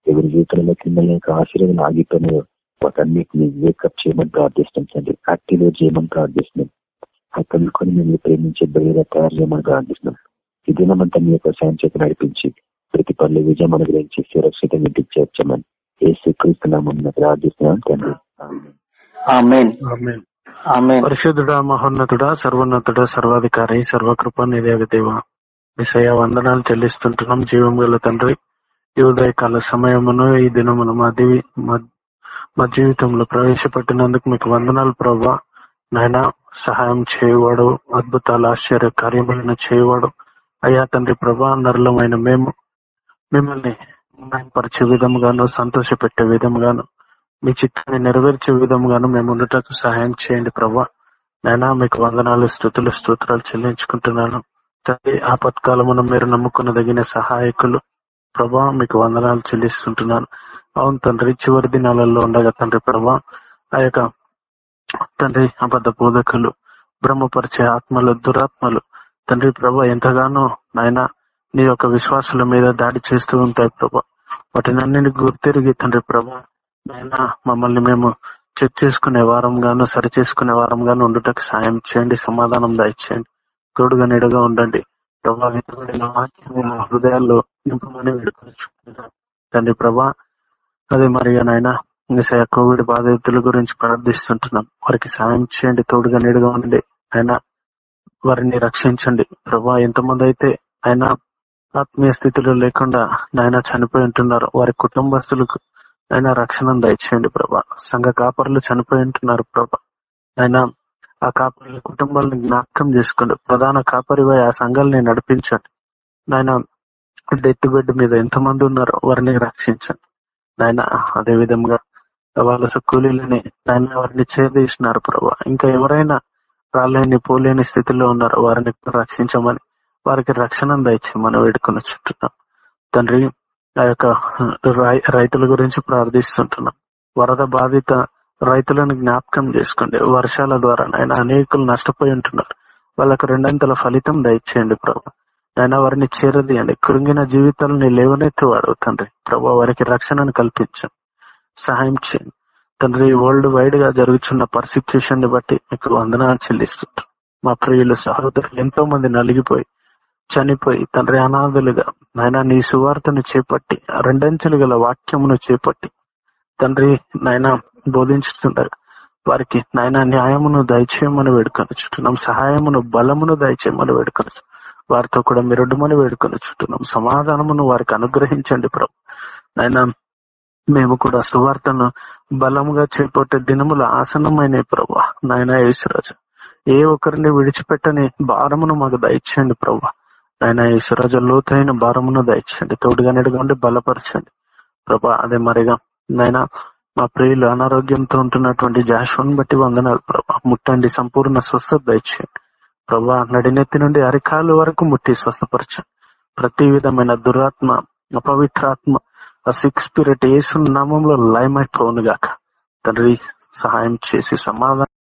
ఎవరి జీవితంలో కింద యొక్క ఆశీర్వాదం ఆగిపోయినాయో వాటన్నిటిని వేకప్ చేయమని ప్రార్థిస్తుంది యాక్టివ్ చేయమని ప్రార్థిస్తున్నాం. అతనుకొని మేము ప్రేమించే బయట తయారు చేయమని ప్రార్థిస్తున్నాం ఈ దినమంతా మీ యొక్క సాయం చేతి నడిపించి ప్రతి పనులు విజయం అనుగ్రహించి సురక్షితంగా ఇంటికి చేర్చమని ఏ స్వీకరిస్తున్నామని ప్రార్థిస్తున్నాం తండ్రి. పరిశుద్ధుడ మహోన్నతుడ సర్వోన్నతుడ సర్వాధికారి సర్వకృప నిదేవ దేవ. విషయ వందనాలు చెల్లిస్తుంటున్నాం జీవం గల తండ్రి. ఈ ఉదయకాల సమయమును ఈ దినమును మా దివి మా జీవితంలో ప్రవేశపెట్టినందుకు మీకు వందనాలు ప్రభా. నాయన సహాయం చేయవాడు అద్భుతాలు ఆశ్చర్య కార్యములను చేయవాడు. అయ్యా తండ్రి ప్రభా నరులమైన మేము మిమ్మల్ని పరిచే విధముగాను సంతోష పెట్టే విధముగాను మీ చిత్తాన్ని నెరవేర్చే విధంగాను మేము ఉండటకు సహాయం చేయండి ప్రభా. నైనా మీకు వందనాలు స్థుతులు స్తోత్రాలు చెల్లించుకుంటున్నాను. తండ్రి ఆపత్కాలమున మీరు నమ్ముకున్నదగిన సహాయకులు. ప్రభా మీకు వందనాలు చెల్లిస్తుంటున్నాను. అవును తండ్రి చివరి దినాలలో ఉండగా తండ్రి ప్రభా ఆ యొక్క తండ్రి అబద్ధ బోధకులు బ్రహ్మపరిచే ఆత్మలు దురాత్మలు. తండ్రి ప్రభ ఎంతగానో నాయన నీ యొక్క విశ్వాసాల మీద దాడి చేస్తూ ఉంటాయి ప్రభా. వాటిని గుర్తిరిగి తండ్రి ప్రభా నాయన మమ్మల్ని మేము చెక్ చేసుకునే వారం గాను సరి చేసుకునే వారం గాను ఉండుటకు సాయం చేయండి సమాధానం దయచేయండి. తోడుగా నీడగా ఉండండి. ప్రభా వాక్యం మా హృదయాల్లో నింపమని వేడుకొని తండ్రి ప్రభా అదే మరి నాయన నిసయ కోవిడ్ బాధితుల గురించి ప్రార్థిస్తుంటున్నాం. వారికి సాయం చేయండి తోడుగా నీడుగా ఉండండి. ఆయన వారిని రక్షించండి. ప్రభా ఎంతమంది అయితే ఆయన ఆత్మీయ స్థితిలో లేకుండా నాయన చనిపోయి ఉంటున్నారు వారి కుటుంబస్తులకు ఆయన రక్షణ దయచేయండి ప్రభా. సంఘ కాపరులు చనిపోయి ఉంటున్నారు ప్రభా. ఆయన ఆ కాపరుల కుటుంబాలను జ్ఞాపకం చేసుకోండి. ప్రధాన కాపరివై ఆ సంఘాలని నడిపించండి. నాయన డెత్ బెడ్ మీద ఎంతమంది ఉన్నారో వారిని రక్షించండి. నాయన అదే వాళ్ళ కూలీలని నాయన వారిని చేరదీసినారు ప్రభా? ఇంకా ఎవరైనా రాలేని పోలేని స్థితిలో ఉన్నారో వారిని రక్షించమని వారికి రక్షణ దయచేయమని వేడుకొని చుట్టున్నాం తండ్రి ఆ యొక్క రై- రైతుల గురించి ప్రార్థిస్తుంటున్నాం. వరద బాధిత రైతులను జ్ఞాపకం చేసుకోండి. వర్షాల ద్వారా ఆయన అనేకులు నష్టపోయి ఉంటున్నారు. వాళ్ళకు రెండంతల ఫలితం దయచేయండి ప్రభు. ఆయన వారిని చేరదీయండి. కృంగిన జీవితాలని లేవనెత్తి వాడు తండ్రి. ప్రభు వారికి రక్షణను కల్పించండి సహాయం చేయండి. తండ్రి వరల్డ్ వైడ్గా జరుగుతున్న పర్సిక్యూషన్ని బట్టి మీకు వందనాలు చెల్లిస్తుంటారు మా ప్రియులు సహోదరులు ఎంతో మంది నలిగిపోయి చనిపోయి తండ్రి అనాథులుగా నాయన నీ సువార్తను చేపట్టి రెండంచెలు గల వాక్యమును చేపట్టి తండ్రి నాయన బోధించుతుండగా వారికి నాయన న్యాయమును దయచేయమని వేడుకొని చుట్టున్నాం సహాయమును బలమును దయచేయమని వేడుకొని వారితో కూడా మిరడుమని వేడుకొని చుట్టున్నాం సమాధానమును వారికి అనుగ్రహించండి ప్రభు. నాయన మేము కూడా సువార్తను బలముగా చేపట్టే దినముల ఆసన్నమైన ప్రభా నాయన యేసురాజు ఏ ఒక్కరిని విడిచిపెట్టని భారమును మాకు దయచేయండి ప్రభా నాయన యేసురాజు లోతైన భారమును దయచేయండి. తోడుగా నిడగండి బలపరచండి. ప్రభా అదే మరిగా నాయన మా ప్రియులు అనారోగ్యంతో ఉంటున్నటువంటి జాషుని బట్టి వందనాలు ప్రభా ముట్టండి సంపూర్ణ స్వస్థత దయచేయండి. ప్రభా నడినెత్తి నుండి అరికాలు వరకు ముట్టి స్వస్థపరచండి. ప్రతి విధమైన దురాత్మ అపవిత్రాత్మ ఆ సిక్స్ స్పిరిట్ ఏసు నామంలో లయమైపోను గాక తండ్రి సహాయం చేసి సమాధానం